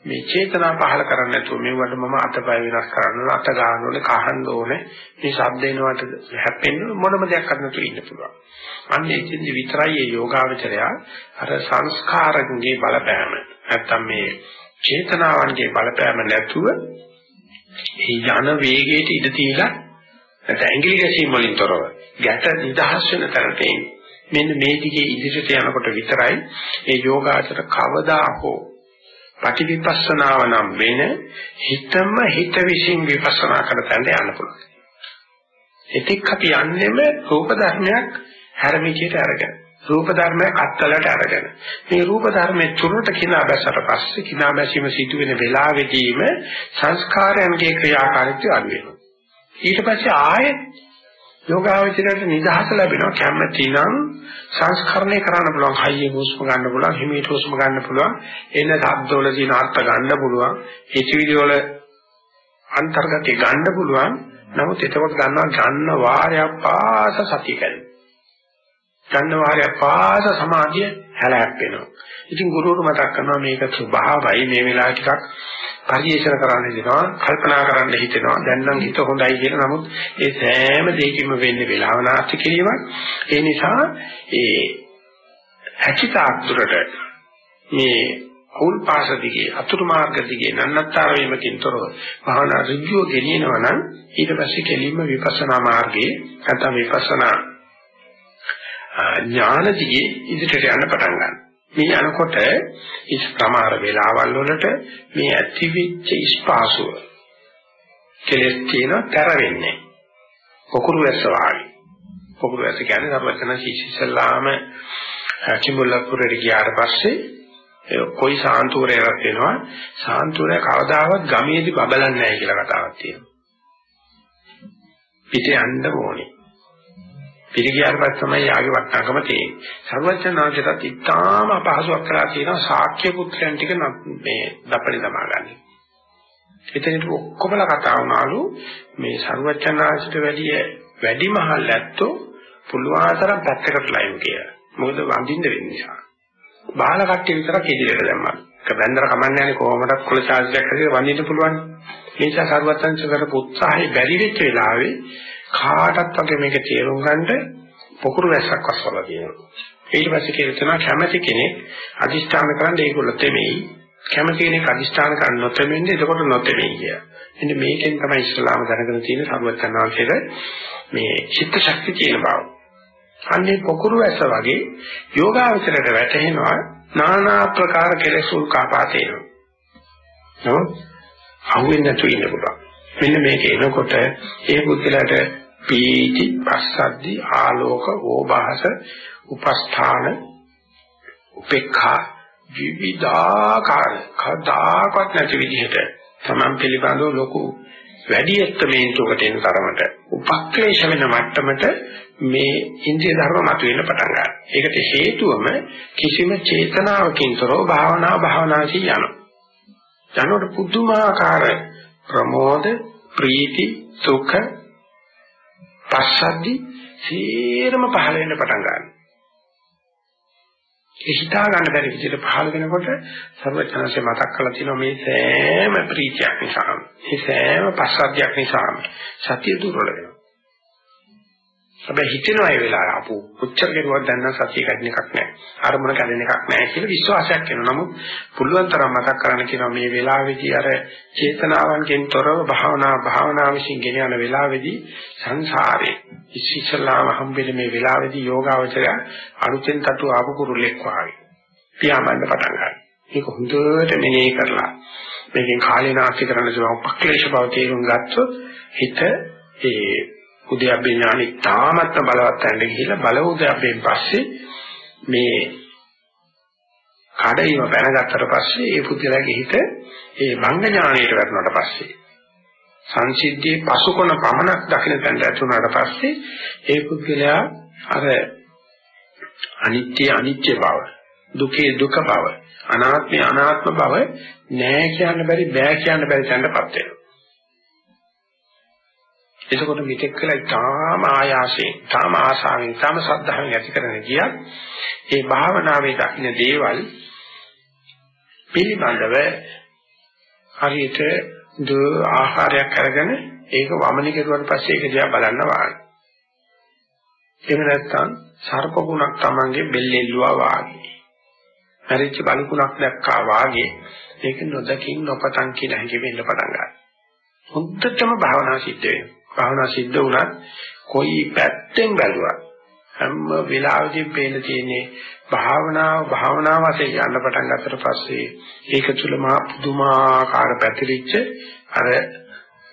මේ චේතනා පහල කරන්නේ නැතුව මේවට මම අතපය වෙනස් කරන්න අත ගන්න ඕනේ කහන්න ඕනේ මේ ශබ්ද එනවට හැප්පෙන්න මොනම දෙයක් කරන්න තු ඉන්න පුළුවන්. අන්න එතින්දි විතරයි මේ යෝගාවචරය අර සංස්කාරකගේ බලපෑම නැත්තම් මේ චේතනාවන්ගේ බලපෑම නැතුව ඒ යන වේගයට ඉඩ තියලා නැත්නම් ඇඟිලි ගැසීම් වලින් තොරව ගැට නිදහස් වෙන තැනට මෙන්න මේ දිගේ ඉදිරියට යනකොට විතරයි ඒ යෝගාචර කවදා හෝ ප්‍රතිවිපස්සනාව නම් වෙන හිතම හිත විසින් විපස්සනා කරන තැනට යන්න පුළුවන්. එතික් අපි යන්නේම රූප ධර්මයක් හැරමිටියට අරගෙන. රූප ධර්මයක් අත්වලට අරගෙන. මේ රූප ධර්මයේ චුරට කිනා බැසට පස්සේ කිනා බැසීම සිදු වෙන වෙලාවෙදීම සංස්කාරයන්ගේ ක්‍රියාකාරීත්වය අඩු වෙනවා. ඊට පස්සේ ආයෙත් යෝගාවචරයට නිදහස ලැබෙනවා. කැමැති නම් සංස්කරණය කරන්න පුළුවන්. හයියෙන් හුස්ම ගන්න පුළුවන්. හිමීට හුස්ම ගන්න පුළුවන්. එන ශබ්දවල තියෙන අර්ථ ගන්න පුළුවන්. හිතවිලි වල අන්තර්ගතය ගන්න පුළුවන්. නමුත් එතකොට ගන්නවා ගන්න වාරයක් පාස සතිය කරනවා ගන්න වාරය පාස සමාධිය හැලහැප් වෙනවා. ඉතින් ගුරුවරු මතක් කරනවා මේක ස්වභාවයි මේ වෙලාව ටිකක් පරිේශන කරන්න හිතෙනවා කල්පනා කරන්න හිතෙනවා දැන් නම් හිත හොඳයි කියලා නමුත් ඒ සෑම දෙයකින්ම වෙන්නේ වේලාව නාස්ති කිරීමක් ඒ නිසා ඒ හැකිතාක් දුරට මේ අවුල් පාස දිගේ අතුරු මාර්ග දිගේ නන්නත්තර වීමකින් තොරව භාවනා ඍජුව ගෙනියනවා නම් ඊට පස්සේ කෙලින්ම විපස්සනා මාර්ගයේ නැත්නම් විපස්සනා ඥානදී ඉදිරියට යන්න පටන් ගන්නවා. මේ යනකොට ඉස් ප්‍රමාර වේලාවල් වලට මේ ඇතිවිච්ච ස්පාසුව කෙලස් තියෙන තර වෙන්නේ. පොකුරු ඇස්ස වාගේ. පොකුරු ඇස්ස කියන්නේ සර්වචන ශිෂ්‍යසලාම කිඹුල්ලපුරේ ගියාට පස්සේ කොයි සාන්තුරයක් වෙනවා සාන්තුරය කවදාවත් ගමේදී බබලන්නේ නැහැ කියලා කතාවක් තියෙනවා. පිටේ යන්න ඕනේ. පිළිගියාට පස්සේ තමයි යාගේ වටනකම තියෙන්නේ. සර්වඥාන්සේටත් ඉතාම අපහසුයක් කරලා තියෙනවා ශාක්‍ය පුත්‍රයන් ටික මේ දපණි තමා ගන්න. එතනට ඔක්කොමලා කතා වුණාලු මේ සර්වඥාන්සේට වැඩිය වැඩිමහල් ඇත්තෝ පුළුවන් තරම් පැත්තකට ලයින් කියලා. මොකද වඳින්න වෙන නිසා. බාල කට්ටිය විතරක් ඉදිරියට දැම්මා. ඒක බැන්දර කමන්නේ නැහැ කොහොමදක් කුල චාර්ජ්යක් හරියට වඳින්න පුළුවන්. ඒ නිසා සර්වඥාන්සේ කරපු උත්සාහය බැරි වෙච්ච වෙලාවේ කාටත් වගේ මේක තේරුම් ගන්නට පොකුරු වැස්සක් වස්සලා තියෙනවා. ඊට පස්සේ කියලා තියෙනවා කැමැති කෙනෙක් අදිෂ්ඨාන කරන්න ඒගොල්ලෝ තෙමෙයි. කැමැති කෙනෙක් අදිෂ්ඨාන කරන්න නොතෙමෙන්නේ එතකොට නොතෙමෙයි කිය. එන්නේ මේකෙන් තමයි ඉස්ලාම දැනගෙන තියෙන සර්වඥාන්සේට මේ චිත්ත ශක්තිය තියෙන බව. අන්නේ පොකුරු වැස්ස වගේ යෝගාවචරයට වැටෙනවා নানা ආකාර කෙලෙස් උල්කාපාතේනවා. නෝ අහුවෙන්නේ නැතු ඉන්න පුළුවන්. මෙන්න මේක එනකොට ඒ බුද්ධලට පීති පස්සද්දි ආලෝක ඕභාස උපස්ථාන උපේක්ඛා විවිධාකාර කදාකත් නැති විදිහට තමන් පිළිබඳව ලොකු වැඩි එක්තමේන්තුවකට එන තරමට උපක්ලේශ වෙන මට්ටමට මේ ඉන්ද්‍රිය ධර්ම මතුවෙන්න පටන් ගන්නවා. ඒකට හේතුවම කිසිම චේතනාවකින් තොරව භාවනා භාවනාසී යනවා. යනකොට පුදුමාකාර ප්‍රමෝද ප්‍රීති සුඛ පස්සද්දි සීරම පහළ වෙන්න පටන් ගන්නවා. ඒ හිතා ගන්න බැරි විදිහට පහළ වෙනකොට සර්වඥාන්සේ මතක් කරලා තියෙනවා මේ සෑම ප්‍රීතියක් නිසාම මේ සෑම පස්සද්ධියක් නිසාම සතිය දුර්වල වෙනවා. හැබැයි හිතෙනවා ඒ වෙලාවට අපු උච්චර කෙරුවක් දැන් නම් සතිය කඩන එකක් නැහැ. අරමුණ කඩන එකක් නැහැ කියලා විශ්වාසයක් එනවා. නමුත් පුළුවන් තරම් මතක් කරගන්න කියනවා මේ වෙලාවේදී අර චේතනාවන්ගෙන් තොරව භාවනා භාවනා විශ්ින් ගෙන යන වෙලාවේදී සංසාරේ ඉස්සෙල්ලාම හම්බෙන්නේ මේ වෙලාවේදී යෝගාවචරය අලුතෙන් තතු ආපු කුරුල්ලෙක් වාගේ. පියාඹන්න පටන් ගන්නවා. ඒක හොඳට මෙනෙහි කරලා මේකෙන් කාලේ නාස්ති කරන්න පුළුවන් උපක්ලේශ බව තේරුම් ගත්තොත් හිත ඒ උද්‍යප්පේ ඥානෙ තාමත්ම බලවත් වෙන්න ගිහිල්ලා බල උද්‍යප්පෙන් පස්සේ මේ කඩේම පැනගත්තට පස්සේ ඒ පුද්ගලයාගේ හිත ඒ මංග ඥානයට වැටුණාට පස්සේ සංසිද්ධියේ පසුකොන පමණක් දකින්න තැනට ඇතුණාට පස්සේ ඒ පුද්ගලයා අර අනිත්‍ය අනිත්‍ය බව දුකේ දුක බව අනාත්මය අනාත්ම බව නෑ කියන්න බැරි බෑ කියන්න බැරි තැනටපත් වෙනවා. එතකොට මෙතෙක් කළා තාම ආයාසයෙන් තාම ආසාවෙන් තාම සද්ධාවෙන් ඇති කරගෙන ගියත් ඒ භාවනාවේ දකින්න දේවල් පිළිබඳව හරියට දු ආහාරයක් අරගෙන ඒක වමනි කෙරුවට පස්සේ ඒක දිහා බලන්න වාගේ. එහෙම නැත්නම් සර්ප ගුණක් Tamange බෙල්ලෙල්ලුවා වාගේ. පරිච්ච බලුකුණක් දැක්කා වාගේ ඒක නොදකින් නොපතන් කියන හැඟීම එන්න පටන් ගන්නවා. හොඳටම භාවනා සිද්ධ වෙනවා. භාවනා සිද්ධ වුණත් කොයි පැත්තෙන් බැලුවත් හැම වෙලාවෙදී පේන තියෙන්නේ භාවනාව භාවනාව වශයෙන් යන්න පටන් ගත්තට පස්සේ ඒක තුල මා පුදුමාකාර පැතිරිච්ච අර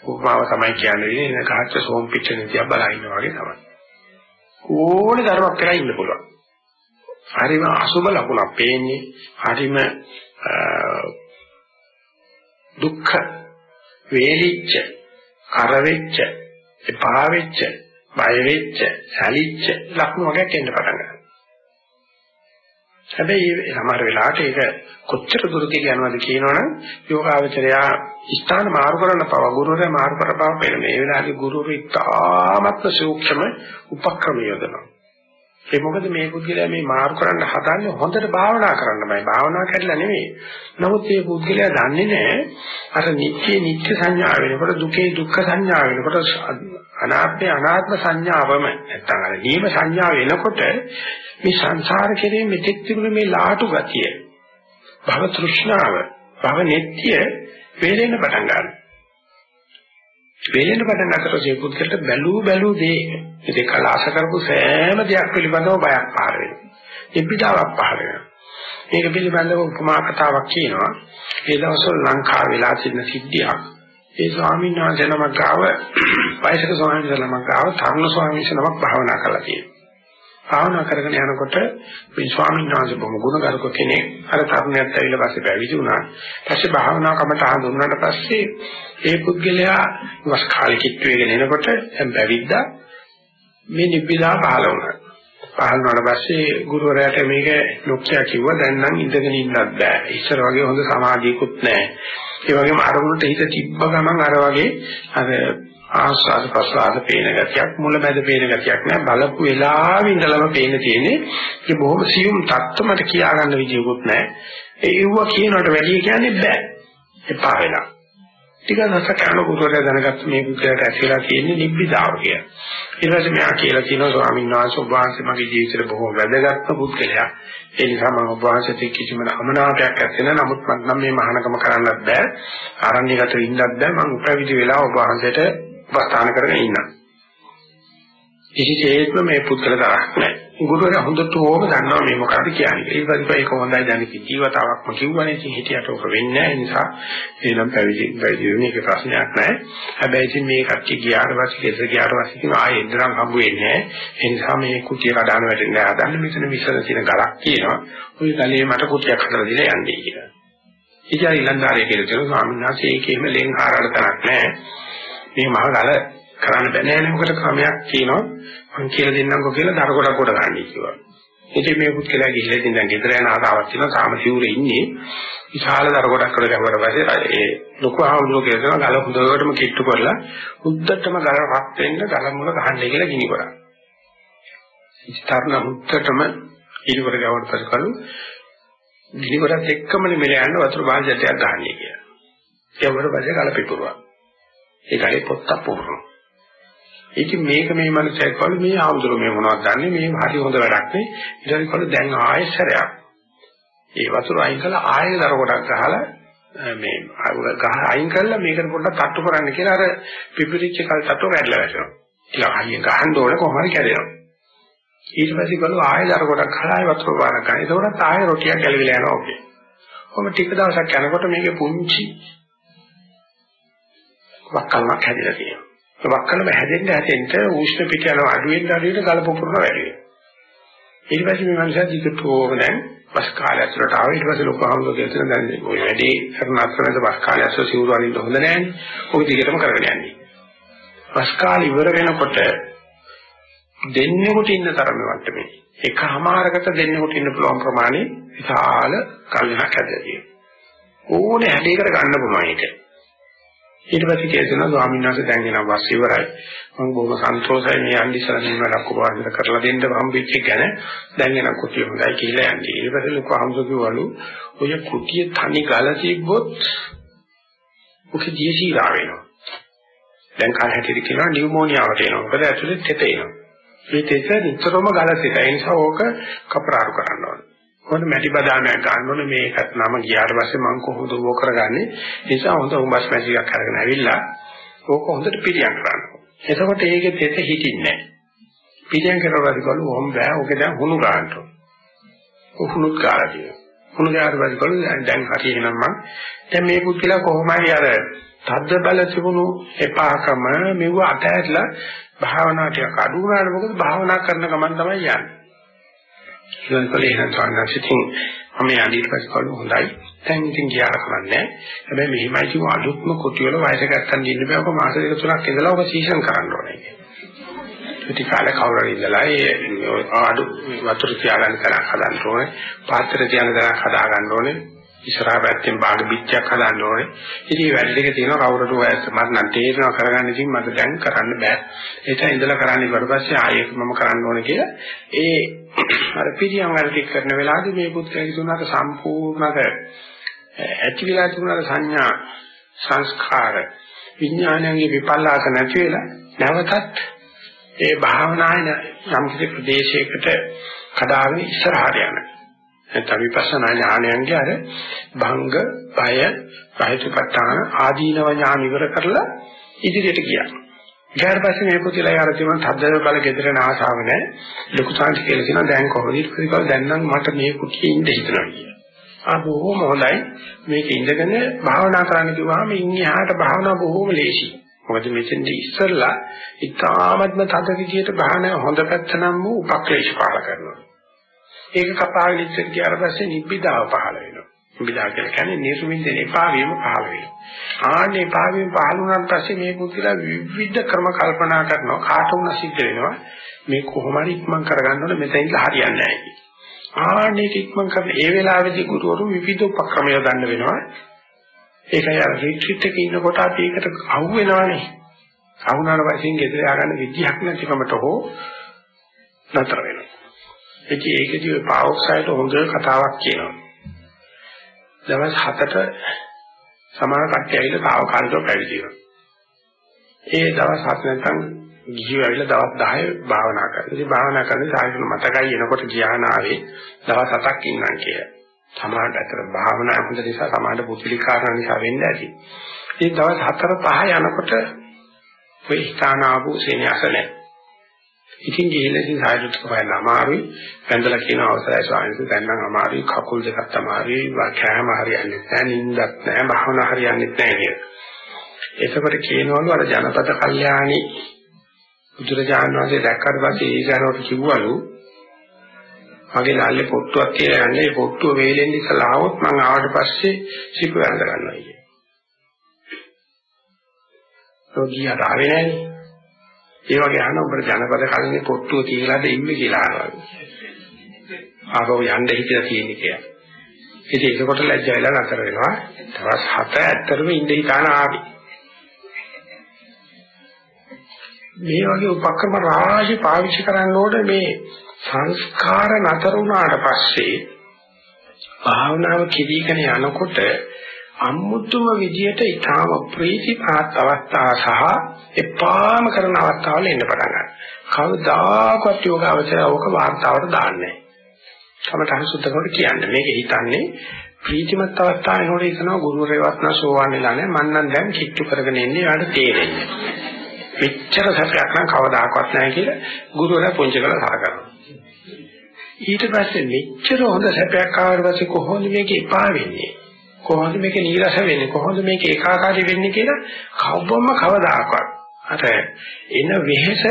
උපමාව තමයි කියන්නේ නේ ගහච්ච සෝම් පිටනේ තියා බලා ඉන්නවා වගේ තමයි. ඕනේ ධර්මයක් කරලා ඉන්න පුළුවන්. හරිම අසුබ ලකුණක් පේන්නේ හරිම දුක්ඛ වේලිච්ච කරවෙච්ච එපා වෙච්ච බය වෙච්ච සැලිච්ච ලක්ෂණ වගේක් එන්න පටන් ගන්නවා. හැබැයි සමහර වෙලාවට ඒක කොච්චර දුරට යනවද කියනවනම් යෝගාවචරයා ස්ථාන මාරු කරන පව ගුරුවරයා මාරු කරපුවා වෙන මේ වෙලාවේ ගුරුවරු ඉතාමත් සූක්ෂම උපක්‍රම යොදනවා. ඒ මොකද මේ පුද්ගලයා මේ මාරු කරන්න හදන්නේ හොඳට භාවනා කරන්නමයි. භාවනා කරලා නෙමෙයි. නමුත් මේ පුද්ගලයා දන්නේ නැහැ අර නිත්‍ය නිත්‍ය සංඥා වෙනකොට දුකේ දුක්ඛ සංඥා වෙනකොට අනාත්මේ අනාත්ම සංඥාවම නැත්තම් අර නියම සංඥාව වෙනකොට මේ සංසාර කෙරේ මෙතෙක් තිබුණ මේ ලාටු ගතිය භව තෘෂ්ණාව භව නෙත්‍ය වේලෙන්න පටන් ගන්නවා. වේලෙන්න පටන් ගන්නකොට මේ පුද්ගලට බැලූ බැලූ දේ ඉතින් කලාස කරපු සෑම දෙයක් පිළිබඳව බයක් පහළ වෙනවා. ඉබ්බිදාවක් පහළ වෙනවා. මේක පිළිබඳව උපමා කතාවක් කියනවා. ඒ දවස්වල ලංකාවේ වෙලා සිටින සිද්ධියක්. ඒ ස්වාමීන් වහන්සේ නමක් ගාව වයසක ස්වාමීන් වහන්සේ නමක් ගාව තරුණ ස්වාමීන් වහන්සේ නමක් භාවනා කරලා තියෙනවා. භාවනා කරගෙන යනකොට මේ ස්වාමීන් වහන්සේ බොහොම ගුණගරුක කෙනෙක් අර තරුණයත් ඇවිල්ලා පස්සේ පැවිදි වුණා. පස්සේ භාවනා කමට හඳුන්නාට පස්සේ ඒ පුද්ගලයා වස් කාලෙ කිට්ටු වෙගෙන එනකොට දැන් පැවිද්දා මේ නිබ්බිදා පහළ වුණා. පහළ වුණාට පස්සේ ගුරුවරයාට මේක නොකිය කිව්වා දැන් නම් ඉඳගෙන ඉන්නත් බෑ. ඉස්සර වගේ හොඳ සමාධියකුත් නැහැ. ඒ වගේම අරමුණට හිත තිබ්බ ගමන් අර වගේ අර ආස්වාද ප්‍රසආද පේන ගතියක් මුල මැද පේන ගතියක් නෑ. බලපු වෙලාවෙ ඉඳලම පේන තියෙන්නේ ඒක බොහොම සියුම් தත්ත්වමට කියා ගන්න විදියකුත් නෑ. ඒ ඉව්ව කියනකට වැඩි කියන්නේ බෑ. එපා වෙලා. ටික දවසක් කරන ගුරුවරයා දැනගත්ත මේ පුද්ගලයාට ඇතිලා තියෙන්නේ නිබ්බිදාව කියලා. ඊට පස්සේ මෙයා කියලා කියනවා ස්වාමීන් වහන්සේ ඔබ වහන්සේ මගේ ජීවිතේට බොහොම වැදගත් පුද්ගලයා. ඒ නිසා මම ඔබ වහන්සේට කිසිම අමනාපයක් ඇත්තේ නැහැ නමුත් මම නම් මේ මහානකම කරන්නත් බෑ. ආරණ්‍යගත වෙන්නත් බෑ. මම උපවිදි වෙලා ඔබ වහන්සේට උපස්ථාන කරගෙන ඉන්නවා. කිසිසේත්ම මේ පුද්ගල තරක් නැහැ. ගුරුවරයා හොඳට ඕම දන්නවා මේ මොකක්ද කියන්නේ. ඒ වගේ ඒක හොඳයි දැන් ජීවිතාවක්ම කිව්වනේ ඉතින් හිටියට ඔක වෙන්නේ නැහැ. ඒ නිසා එනම් පැවිදි පැවිදි වෙන එක ප්‍රශ්නයක් නැහැ. හැබැයි ඉතින් මේ කට්ටිය ගියාට පස්සේ ගෙදර ගියාට පස්සේ ඉතින් ආයෙ ඉදරම් හම්බ වෙන්නේ නැහැ. ඒ නිසා මේ කුටිය කඩාන වැටෙන්නේ නැහැ. හදන්න මෙතන විසර තියෙන ගලක් තියෙනවා. ওই ගලේ මට කුටියක් හදලා දීලා යන්නේ කියලා. ඉතින් ඊළඟාරය කියලා කියන ස්වාමීන් වහන්සේ ඒකේම ලෙන් හාරාට තරක් නැහැ. මේ මහ ගල කරන්න බෑ නෑ මොකට ක්‍රමයක් කියනවා මං කියලා දෙන්නම්කෝ කියලා දර කොටක් කොට ගන්න කිව්වා. ඉතින් මේ පුත්කලා ගිහිල්ලා ඉතින් දැන් ගෙදර යන ආසාවක් තියෙනවා කාම සිවුරේ ඉන්නේ. විශාල දර කොටක් කොට ගැවුවට පස්සේ ඒ ලොකු ආවුලෝ කියලා ගල හොඳටම කිට්ටු කරලා උද්දටම ගල රත් වෙන්න ගල මුල ගහන්නේ කියලා ගිනි කරා. ඉස්තරණ උද්දටම ඊළඟට ගාවට පස්සේ කළු ගිනිකොටත් එක්කම නෙමෙයි යන්න වතුර බාල්දියක් ගන්නන්නේ කියලා. ඒ වුණාට පස්සේ කල පිටුරුවා. ඒ කලේ පොත්තක් පුරනවා. ඉතින් මේක මේ මනුස්සයෙක් වල මේ ආමුදුර මේ මොනවද දන්නේ මේ හරි හොඳ වැඩක් නේ. ඊට පස්සේ කළු දැන් ආයෙසරයක්. ඒ වතුර අයින් කළා ආයෙ දර කොටක් ගහලා මේ ගහ අයින් කළා මේකට පොඩ්ඩක් තට්ටු කරන්න කියලා අර පිපිරිච්ච කල් තට්ටු කැඩලා වැටෙනවා. ඊළඟ හයියෙන් ගහන්න ඕන කොහොම හරි කැඩෙනවා. ඊට පස්සේ බලුවා ආයෙ දර කොටක් ගහලා ආයෙ වතුර පාන ගන්න. ඒකෝට ආයෙ රොටියක් ගැලවිලා යනවා ඔකේ. කොහොම ටික දවසක් යනකොට මේකේ පුංචි වක්කලක් හැදිලා තියෙනවා. ඒ වක්කලම හැදෙන්න හැදෙන්න උෂ්ණ පිට යන අඩු වෙන අඩු වෙන ගල පුපුරන වැඩි වෙනවා. ඊට පස්සේ මේ මනුස්සයා දිගටම දැන් බස් කාලය ඇතුළට ආව ඊට පස්සේ ලොකු හමුදු කියන දැන් ඔය වැඩි කරන අතරමැද බස් කාලය ඇතුළත සිවුරු අරින්න හොඳ නැහැ. ඔය දිගටම කරගෙන යන්නේ. බස් කාලය ඉවර වෙනකොට දෙන්නෙකුට ඉන්න තරම වට්ටමේ එකමාරකට දෙන්නෙකුට ඉන්න පුළුවන් ප්‍රමාණය විශාල කල්හක් හැදලා තියෙනවා. ඕනේ හැඩයකට ගන්න පුළුවන් ඒක. ඊට පස්සේ කියනවා ස්වාමීන් වහන්සේ දැන් එනවා බස් ඉවරයි. මම බොහොම සන්තෝෂයි මේ අන්දිසලා නිම ලක්කෝවාදට කරලා දෙන්න හම්බෙච්ච ගැන දැන් එන කුටිය හොඳයි කියලා යන්නේ. ඊට පස්සේ ලොකු හම්සුකිවලු ඔය කුටිය තනි ගල තිබ්බොත් ඔකේ දීසීලා වෙනවා. දැන් කාල හැටියට කියනවා නියුමෝනියාවට එනවා. මොකද ඇතුලේ තෙත එනවා. මේ තෙත නිතරම ගල තෙත. ඒ නිසා ඕක කපරාරු කරන්න ඕනේ. මොකද මැටි බදාමයක් ගන්න ඕනේ. මේකත් නම ගියාට පස්සේ මම කොහොමද ඕක කරගන්නේ? ඒ නිසා හොඳ උඹස් මැටි එකක් අරගෙන ඇවිල්ලා ඕක හොඳට පිළියම් කරන්න. එතකොට ඒකේ තෙත හිටින්නේ නැහැ. පිළියම් කරනවාද කළු ඔම් බෑ. ඕක දැන් හුණු ගන්නට උහුණුත් කාලා තියෙනවා. හුණු ගාට පස්සේ කළු දැන් හරි එහෙනම් මම දැන් මේ පුත්කලා කොහොම හරි අර තද්ද බල තිබුණු එපාකම මෙව අතහැරලා භාවනා ටික අඩු වුණාට මොකද භාවනා කරන ගමන් තමයි යන්නේ. ඉවන්කලේ එහෙනම් සාන්නසිතින් මම යන්නේ පස්සේ කළු හොඳයි. දැන් ඉතින් ගියාර කරන්නේ. හැබැයි මෙහිමයි කිව්ව අලුත්ම කුටි වල වයසක නැත්තන් ඉන්න බෑ. ඔක මාස දෙක තුනක් ඉඳලා ඔක සීසන් කරන්න ඕනේ. ඉති කාලේ කවුරු ඉඳලා ඒ ආඩු වතුර තියාගන්න තරක් හදන්න ඕනේ. පාත්‍ර තියාගන්න තරක් හදා ගන්න ඕනේ. ඉස්සරහා පැත්තෙන් බාග පිටියක් හදන්න ඕනේ. ඉතින් වැඩ දෙක තියෙනවා කවුරුට වයස මට නම් තේරෙනවා කරගන්න ඉතින් මට දැන් කරන්න බෑ. ඒක ඉඳලා කරන්න ඊට පස්සේ ආයෙත් මම කරන්න ඕනේ කියලා ඒ අර පිළියම් වල ටික කරන වෙලාවදී මේ පුත්‍රයාගේ තුනට සම්පූර්ණක ඇති විලා තුනට සංඥා සංස්කාර විඥානයේ විපල්ලාස නැති වෙලා නැවතත් ඒ භාවනායන යම් කිසි ප්‍රදේශයකට කඩාගෙන ඉස්සරහට යනවා. නැත්නම් විපස්සනා ඥානයන්ගේ අර භංග, බය, බහිතපත්තාන ආදීනව ඥාන ඉවර කරලා ඉදිරියට ගියා. ඊට පස්සේ මේ පුතිලා යාර තියෙන තද්දව බල gedරන ආසාව නැහැ. ලොකු සාන්ති කියලා කියනවා දැන් කොහොමද ඉතින් දැන් නම් මට මේ කුටියේ ඉඳ හිතනවා කියලා. ආ බොහොම හොඳයි. මේක ඉඳගෙන භාවනා කරන්න කිව්වහම ඉන්නේ ආහට භාවනා බොහොම ලේසියි. මොකද මෙතෙන්දී ඉස්සෙල්ලා ඉතාමත්ම තද විදියට භාවනා හොඳ පැත්ත නම් වූ උපක්ලේශ පාල කරනවා. ඒක කපාගෙන ඉස්සෙල් ගියාට පස්සේ නිබ්බිදාව පහළ වෙනවා. නිබ්බිදාව කියන්නේ නිර්වින්දනේ එපා වීම පහළ වෙනවා. ආන්නේ එපා වීම පහළ වුණාට පස්සේ මේ පුදුලා විවිධ ක්‍රම කල්පනා කරනවා කාට වුණා සිද්ධ වෙනවා. මේ කොහොම හරි ඉක්මන් කරගන්න ඕනේ මෙතනින් හරියන්නේ නැහැ කිය. ආන්නේ ඉක්මන් කරන ඒ වෙලාවේදී ගුරුවරු විවිධ උපක්‍රම යොදන්න වෙනවා. ඒකයි අර රිට්‍රීට් එකේ ඉන්නකොට අපි ඒකට අහු වෙනවානේ. අහුනාන වශයෙන් ගෙදර ය아가න්න විදිහක් නැතිකමට හෝ නතර වෙනවා. ඉතින් ඒකදී පාවොක්සයිඩ් හොඳ කතාවක් කියනවා. දවස් 7ට සමාන කට්ටිය ඇවිල්ලා తాවකාලිකව පැවිදි වෙනවා. ඒ දවස් 7 නැත්නම් ගිහිව ඇවිල්ලා දවස් 10 භාවනා කරනවා. ඉතින් භාවනා කරන සාහිත්‍ය මතකයි එනකොට ධානාවේ දවස් 7ක් ඉන්නම් කියලා. සමාහට අතර භාවනා හොඳ නිසා සමාහට පුදුලිකාරණ නිසා වෙන්න ඇති. ඉතින් දවස් 4 5 යනකොට ඔය ස්ථාන ආපු සේනයස නැහැ. ඉතින් ගිහිල්ලා ඉතින් සායුත් කපයන්න අමාරුයි. වැඳලා කියන අවසරයි ස්වාමීන් වහන්සේ දැන් නම් අමාරුයි. කකුල් දෙකක් අමාරුයි. කෑම හරියන්නේ නැහැ. නිින්දක් නැහැ. භාවනා හරියන්නේ නැහැ කියලා. එතකොට කියනවලු අර ජනපද කල්යාණි බුදුරජාණන් වහන්සේ දැක්කට පස්සේ ඒ ගානට කිව්වලු මගේ ලාල්ලේ පොට්ටුවක් කියලා යන්නේ ඒ පොට්ටුව වේලෙන් ඉස්සලා ආවොත් මං ආවට පස්සේ සිප වැඳ ගන්නවා කියන්නේ. රෝගියා ආවේ නැහැ. ඒ වගේ අහන උඹට ජනපද කලිනේ පොට්ටුව තියලාද ඉන්නේ කියලා අහනවා. ආපහු යන්න හිතලා තියෙන්නේ කියලා. ඉතින් ඒකකොට ලැජ්ජ වෙලා නතර වෙනවා. දවස් 7 ඇත්තරම ඉඳ හිතාන ආවි. මේ වගේ උපක්‍රම රාශි පාවිච්චි කරන්න ඕනේ මේ සංස්කාර නතර වුණාට පස්සේ භාවනාව කිරීගෙන යනකොට අමුතුම විදියට ඊටාම ප්‍රීතිපාත් අවස්ථා සහ එපාම කරන අවස්ථාවල එන්න පටන් ගන්නවා. කවදාකවත් යෝගාවචරය ඕක වාර්තාවට දාන්නේ නැහැ. කමඨහන් සුද්ධකොට කියන්නේ මේක හිතන්නේ ප්‍රීතිමත් අවස්ථාවේ හොරේ කරනවා ගුරුවරයෙක්වත් නැ සෝවන් වෙලා නැහැ මං නම් දැන් කිට්ටු කරගෙන ඉන්නේ යාට තේරෙන්නේ මෙච්චර සැපයක් නම් කවදාකවත් නැහැ කියලා ගුරුවරයා පුංචි කරලා හරගන්නවා ඊට පස්සේ මෙච්චර හොඳ සැපයක් ආවට පස්සේ කොහොමද මේක එපා වෙන්නේ කොහොමද මේක නීරස වෙන්නේ කොහොමද මේක ඒකාකාරී වෙන්නේ කියලා කවවම කවදාකවත් අර එන වෙහෙස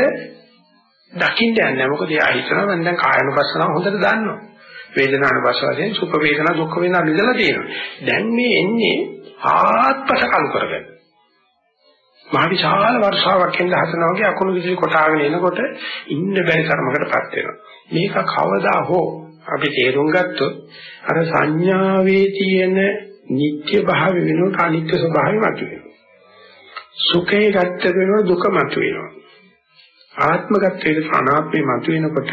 දකින්න යන්නේ මොකද එයා හිතනවා මම දැන් කායනුපස්සනාව හොඳට දන්නවා වේදනානුපස්ස වශයෙන් සුඛ වේදනා දුක්ඛ වේදනා විඳලා තියෙනවා. දැන් මේ එන්නේ ආත්පස කලු කරගෙන. මහ විශාල වර්ෂාවක් එන්න හදනවා වගේ අකුණු විසිරි කොටාගෙන එනකොට ඉන්න බැරි තරමකටපත් වෙනවා. මේක කවදා හෝ අපි තේරුම් ගත්තොත් අර සංඥාවේ තියෙන නිත්‍ය භාවය වෙනුවට අනිත්‍ය ස්වභාවය මතුවෙනවා. සුඛේ ගත්ත වෙනකොට දුක මතුවෙනවා. ආත්මගතයේ අනාත්මේ මතුවෙනකොට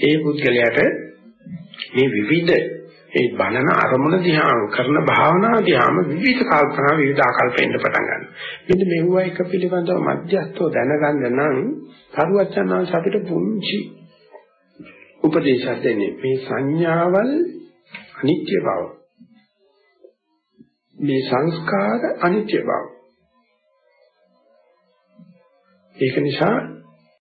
ඒ පුද්ගලයාට මේ විවිධ ඒ බලන අරමුණ දිහා කරන භාවනා දිහාම විවිධ කල්පනා විවිධ ආකල්පෙන්න පටන් ගන්නවා. මෙන්න මෙවුවා එක පිළිබඳව මධ්‍යස්ථව දැනගන්න නම් සරුවචනාංශ අපිට පුංචි උපදේශයක් දෙන්නේ. මේ සංඥාවල් අනිත්‍ය බව. මේ සංස්කාර අනිත්‍ය බව. ඒක නිසා